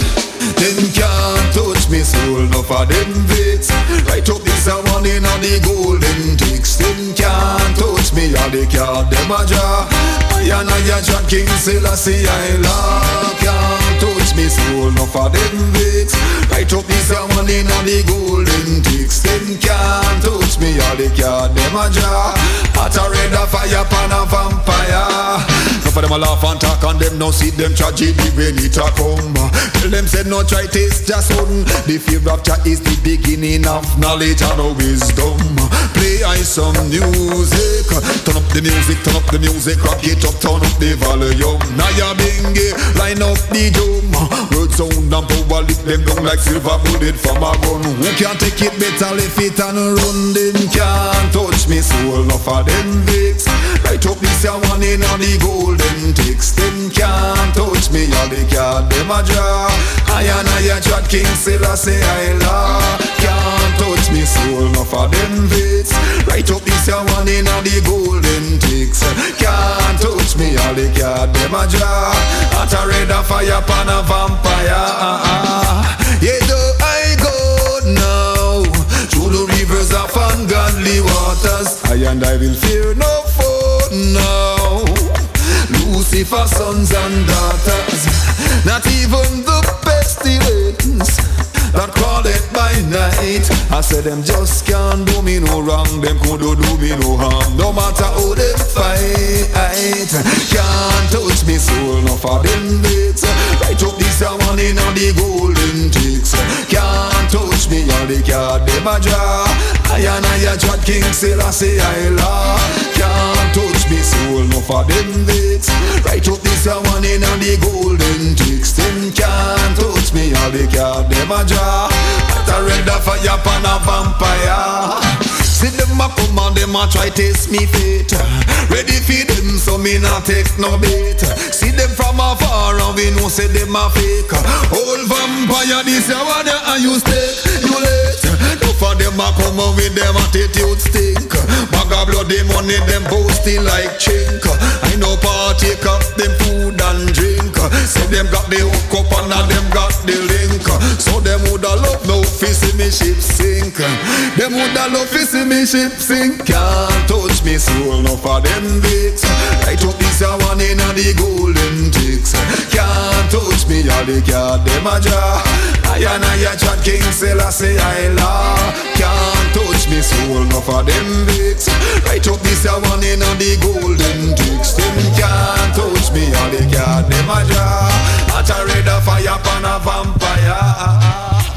them can't touch me soul, no for them vex. Right up this a one in on the golden ticks. Them can't touch me, all they can't them a draw. I and I a John King Selassie I love. Can't touch me soul, no for them vex. Right up this one in the golden ticks. Them can't touch me, all they can't them a draw. Hot a red a fire pan a vampire. No for them a laugh and talk and them no see them tragedy when it a come. Tell them say no try taste just one. The fear of Jah is the beginning of knowledge and of wisdom. Play I some music. Turn up the music, turn up the music, rock it up, turn up the volume. Naya bingy, line up the drum. Word sound and power lift them down like silver bullet from a gun. Who can take it better if it and run? Them can't touch me soul, no for them vex. Right up this a one in on the golden text. Them can't touch me, all they can't them a draw. I and I a chat King Selassie I law. Can't touch me soul, no for them vex. Right up this a one in on the golden text. Can't touch me, all they can't them a draw. At a red a fire pan a vampire. Yeah, though I go now through the rivers of ungodly waters. I and I will fear no now. Lucifer, sons and daughters, not even the pestilence that call it by night. I said them just can't do me no wrong, them could do me no harm. No matter how they fight, can't touch me soul, no for them bits. Right up this one in the golden ticks. Can't touch me, all the card them a draw. I and I a chat King Selassie I law. Can't me soul, no for them bits. Right up this a one in on the golden ticks. Them can't touch me, all the card them a draw. At a red a fire pan a vampire. See them a come and them a try test me fate Ready for them so me not take no bait See them from afar and we know say them a fake Old vampire this a one and you stay You late for them a come and with them attitude stink Bag of bloody money them boasting like chink. I know party of them food and drink. Say them got the hook up and a them got the link. So them woulda love no fi see me ship sink. Them woulda love fi see me ship sink. Can't touch me soul no for them vex Right up this a one in a the golden ticks. Can't touch me all the cat them a draw I and I a chat King Selassie I law Can't touch me soul no for them vex Right up this a one in a the golden ticks. Them can't touch me all the cat them a draw At a red a fire pan a vampire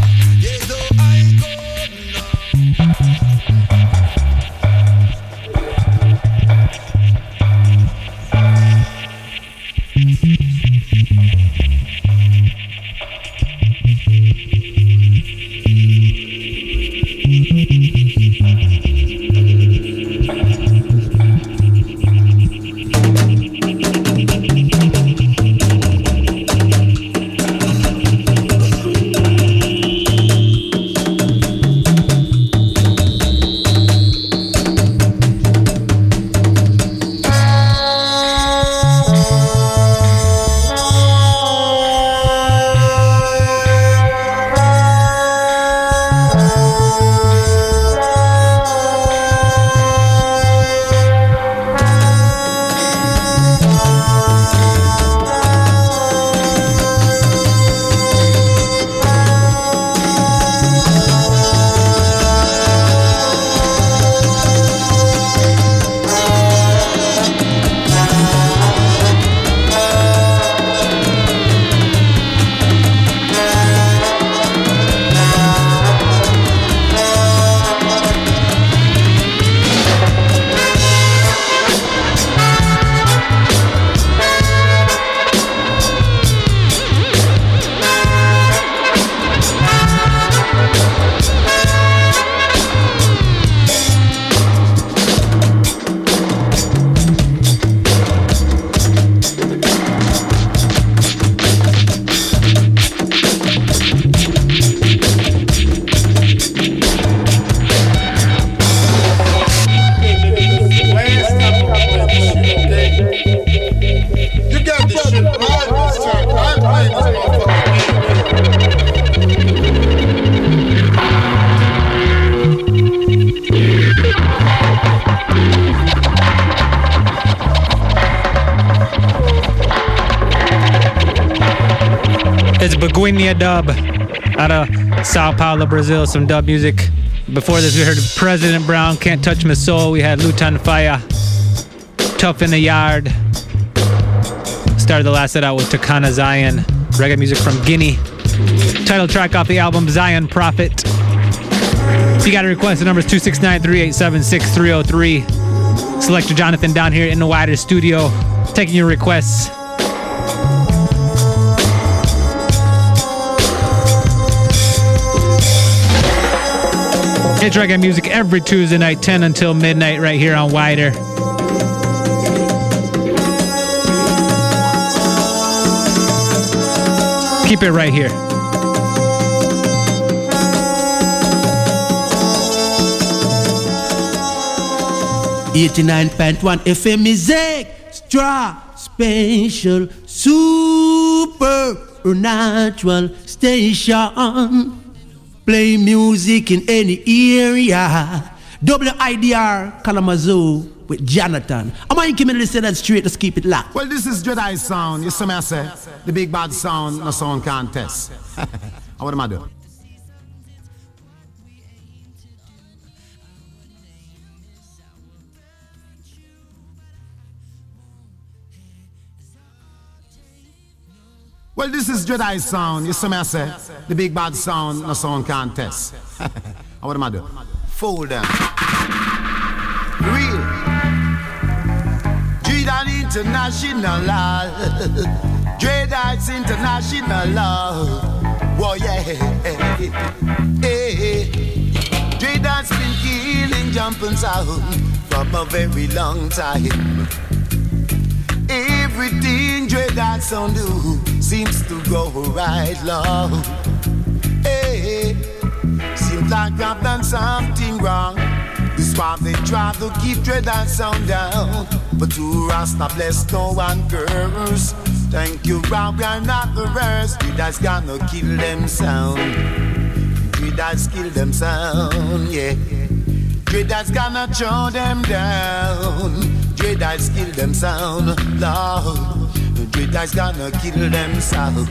Brazil. Some dub music. Before this, we heard Prezident Brown, Can't Touch My Soul. We had Lutan Fyah, Tough in the Yard. Started the last set out with Takana Zion, reggae music from Guinea. Title track off the album Zion Prophet. If you got a request, the number is 269 387 6303. Selector Jonathon down here in the WIDR studio, taking your requests. It's reggae music every Tuesday night, 10 until midnight, right here on WIDR. Keep it right here. Eighty-nine point one FM is extra special supernatural station. Play music in any area. WIDR Kalamazoo with Jonathon. Am I'm going to listen that straight. Let's keep it locked. Well, this is Jedi sound. You see me I say? The big bad sound, no sound contest. what am I doing? Well, this is Jedi sound. You see me I say? The big bad sound, no sound contest. what am I doing? Fool them. Real. Jedi International. Dreadites International. Whoa, yeah. Hey, hey. Dreadites been killing jumping sound from a very long time. Everything Dreadites sound do seems to go right long. Hey, seems like I've done something wrong. This why they try to keep Dreadites sound down. But to Rasta bless no one curse. Thank you, Rob, we are not the worst. Dreadites gonna kill them sound. Dreadites kill them sound, yeah. Dreadites gonna throw them down. Dreadites kill them sound, Lord. Dreadites gonna kill them sound.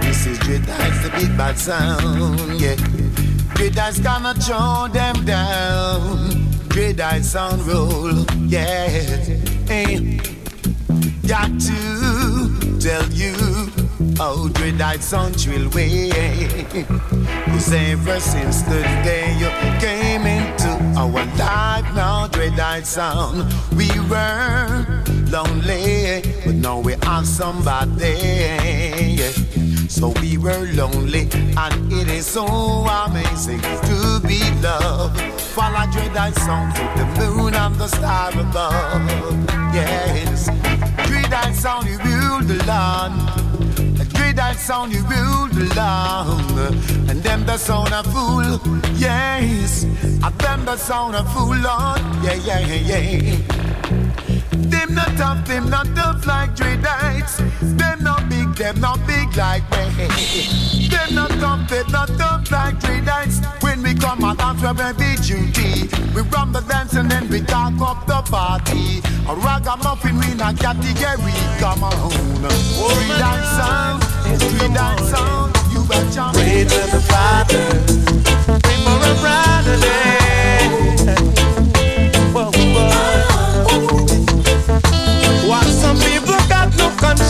This is Dreadites, the big bad sound, yeah. Dreadites gonna throw them down. Dreadites sound roll, yeah. Hey, got to tell you oh, how Dreadites sound drill way. Cause ever since the day you came into our life, now Dreadite sound, we were lonely, but now we have somebody. Yeah. So we were lonely, and it is so amazing to be loved. Follow Dreadite song to the moon and the star above. Yes, Dreadite sound, you rule the land. Dreadite sound, you rule the land. And them the sound a fool, yes. And them the sound a fool, Lord, yeah, yeah, yeah, yeah. Them not tough, them not tough like Dreadites. Them not big, them not big like me. Them not tough, them not tough like Dreadites. When we come out after every duty, we run the dance and then we talk up the party. A ragamuffin we not category, come on. Dreadite sound, Dreadite sound, you betcha. Pray to the Father, pray for a brighter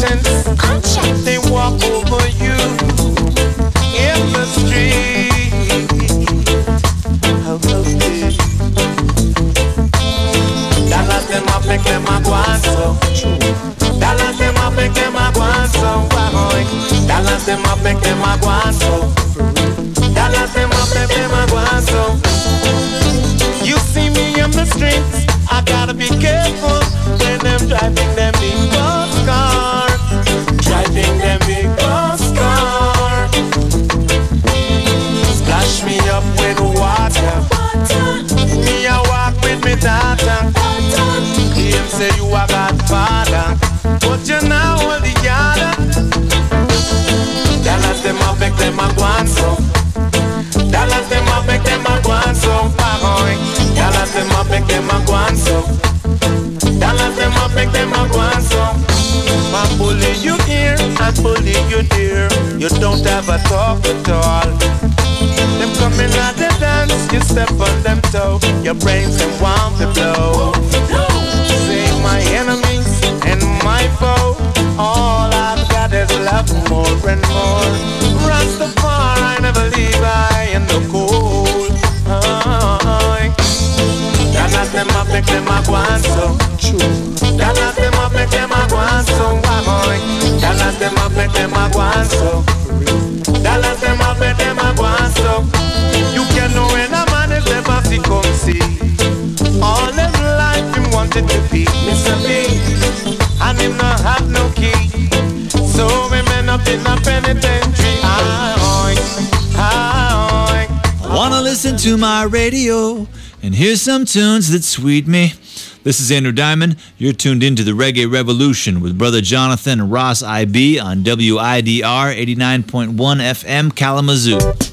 conscience? They walk over you in the street. Oh, okay. Dallas them a pick them a so. Dallas them a pick them a go on so. Why? Dallas them a pick them a go them a beg them a them a beg them a them a beg them a them a beg them a bully you here, I bully you there. You don't have a talk at all. Them coming at the dance, you step on them toe. Your brains them want to blow. Say my enemies and my foe. All I've got is love more and more. Rastafari never leave I in the cold. That not them up, make them a go on so. That them up, make them a go on so. That them up, make them a go on so. That them up, make them a. You can know when a man is never see come see. To my radio and hear some tunes that sweet me. This is Andrew Diamond. You're tuned into the Reggae Revolution with Brother Jonathon Ross IB on WIDR 89.1 FM Kalamazoo.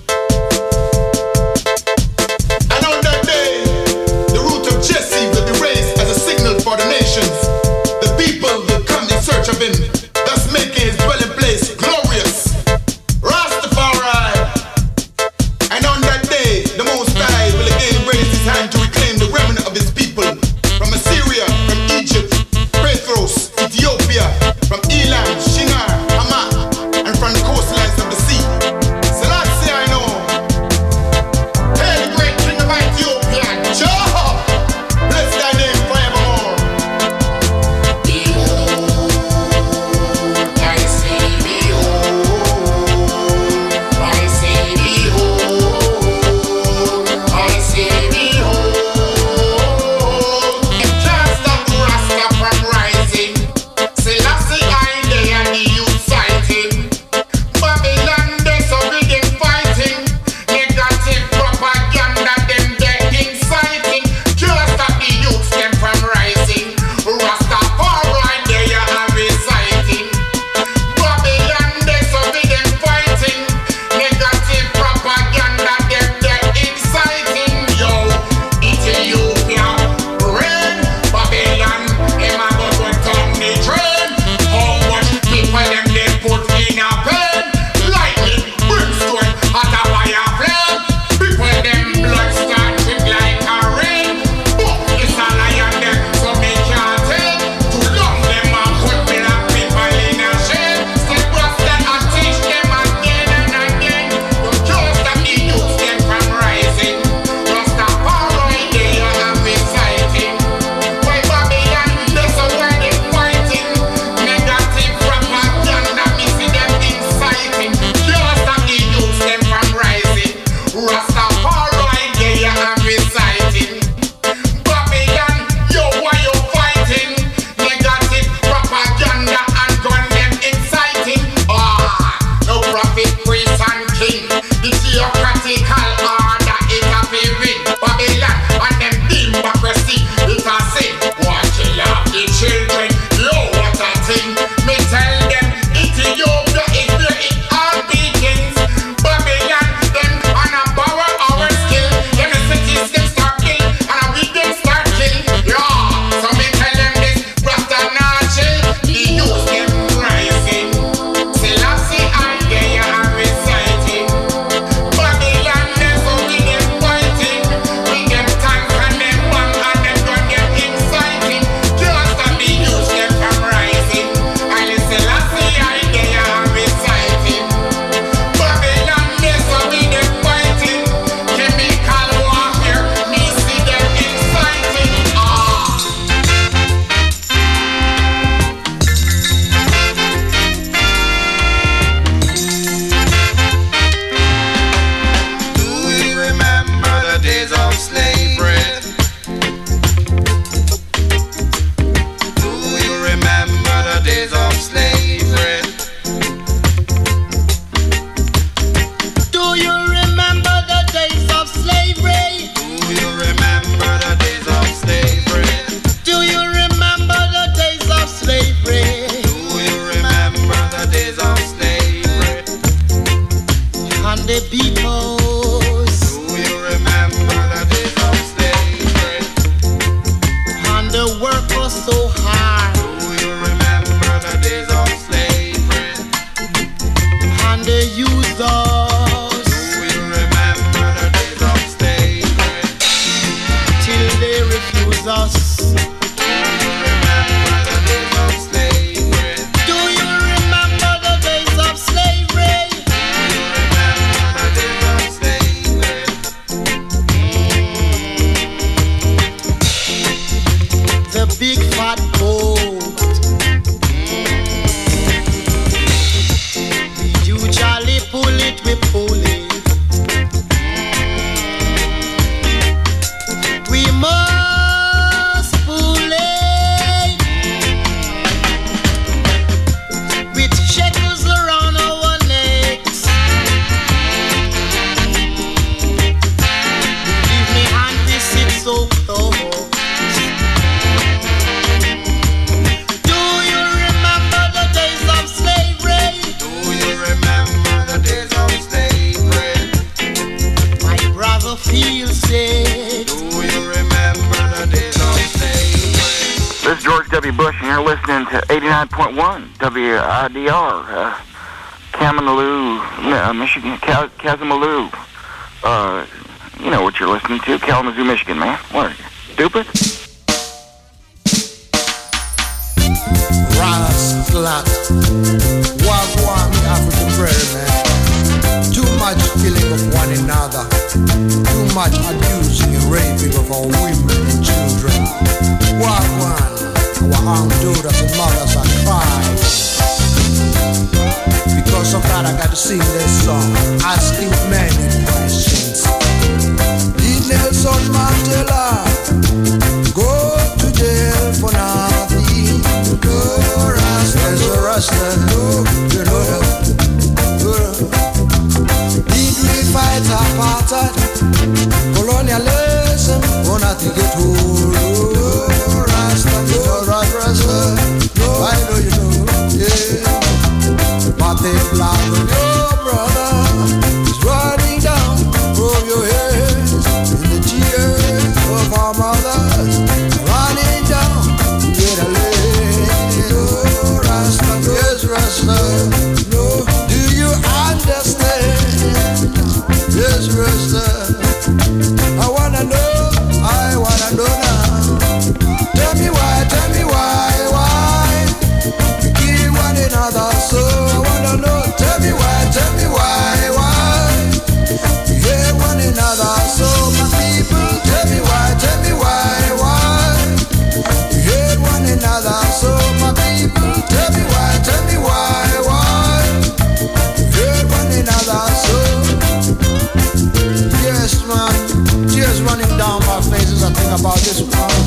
Think about this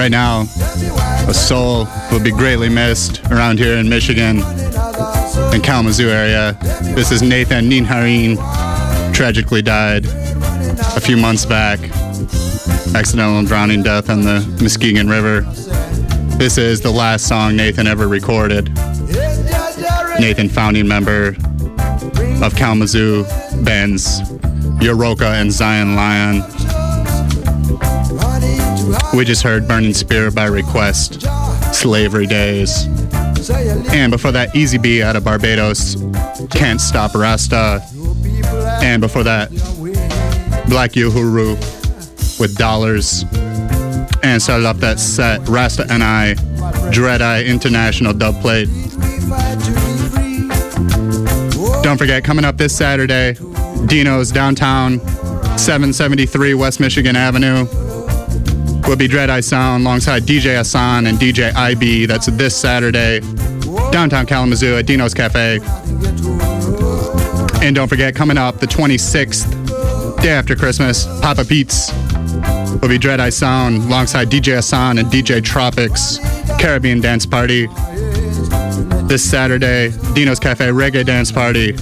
Right now, a soul will be greatly missed around here in Michigan and Kalamazoo area. This is Nathan Ndjharine, tragically died a few months back. Accidental drowning death in the Muskegon River. This is the last song Nathan ever recorded. Nathan, founding member of Kalamazoo bands Yoroka and Zion Lion. We just heard Burning Spear by request, Slavery Days. And before that, Easy B out of Barbados, Can't Stop Rasta. And before that, Black Uhuru with Dollars. And started off that set, Rasanai, Dread I International dub plate. Don't forget, coming up this Saturday, Dino's downtown, 773 West Michigan Avenue. Will be Dread I Sound alongside DJ Hassan and DJ IB. That's this Saturday, downtown Kalamazoo at Dino's Cafe. And don't forget, coming up the 26th, day after Christmas, Papa Pete's will be Dread I Sound alongside DJ Hassan and DJ Tropics Caribbean Dance Party. This Saturday, Dino's Cafe Reggae Dance Party.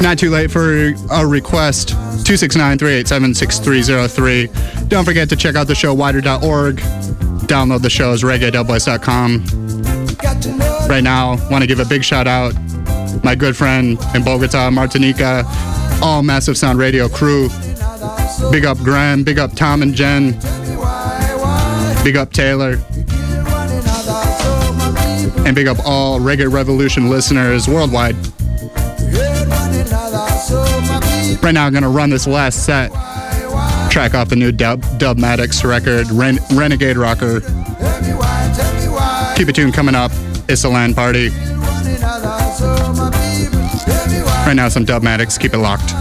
Not too late for a request. 269 387 6303. Don't forget to check out the show widr.org. Download the shows reggae.com. Right now, want to give a big shout out my good friend in Bogota, Martinica, all Massive Sound Radio crew. Big up Graham, big up Tom and Jen, big up Taylor, and big up all Reggae Revolution listeners worldwide. Right now, I'm going to run this last set track off the new Dubmatix record, Ren- Renegade Rocker. Keep it tuned coming up. It's a land party. Right now, some Dubmatix. Keep it locked.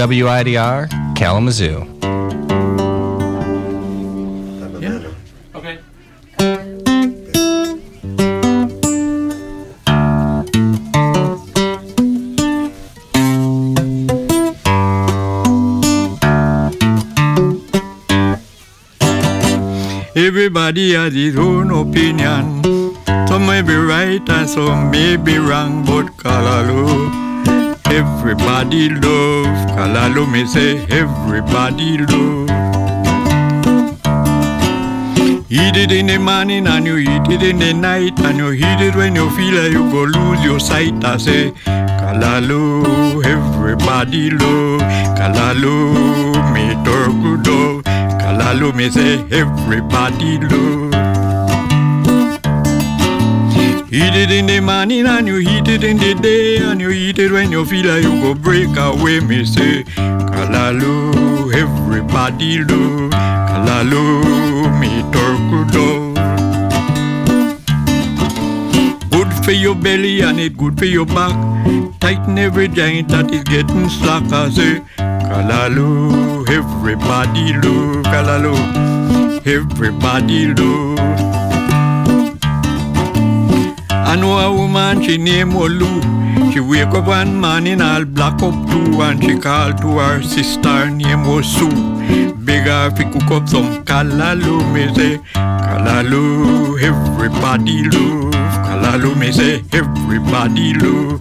Listening to WIDR Kalamazoo. Everybody has his own opinion. Some may be right and some may be wrong, but Kalalu. Everybody love Kalalu, me say everybody love. Eat it in the morning and you eat it in the night and you eat it when you feel like you go lose your sight. I say Kalalu, everybody love Kalalu, me torkudo. Kalalu, me say everybody love. Eat it in the morning and you eat it in the day and you eat it when you feel like you go break away. Me say Kalalu, everybody love. Kalalu, me torkudo. Good for your belly and it good for your back. Tighten every joint that is getting slack. I say Kalalu, everybody love. Kalalu, everybody love. I know a woman, she name Olu. She wake up one morning all black up too and she call to her sister name was Sue. Beg her fi cook up some kalalu, me say. Kalalu, everybody love. Kalalu, me say, everybody love.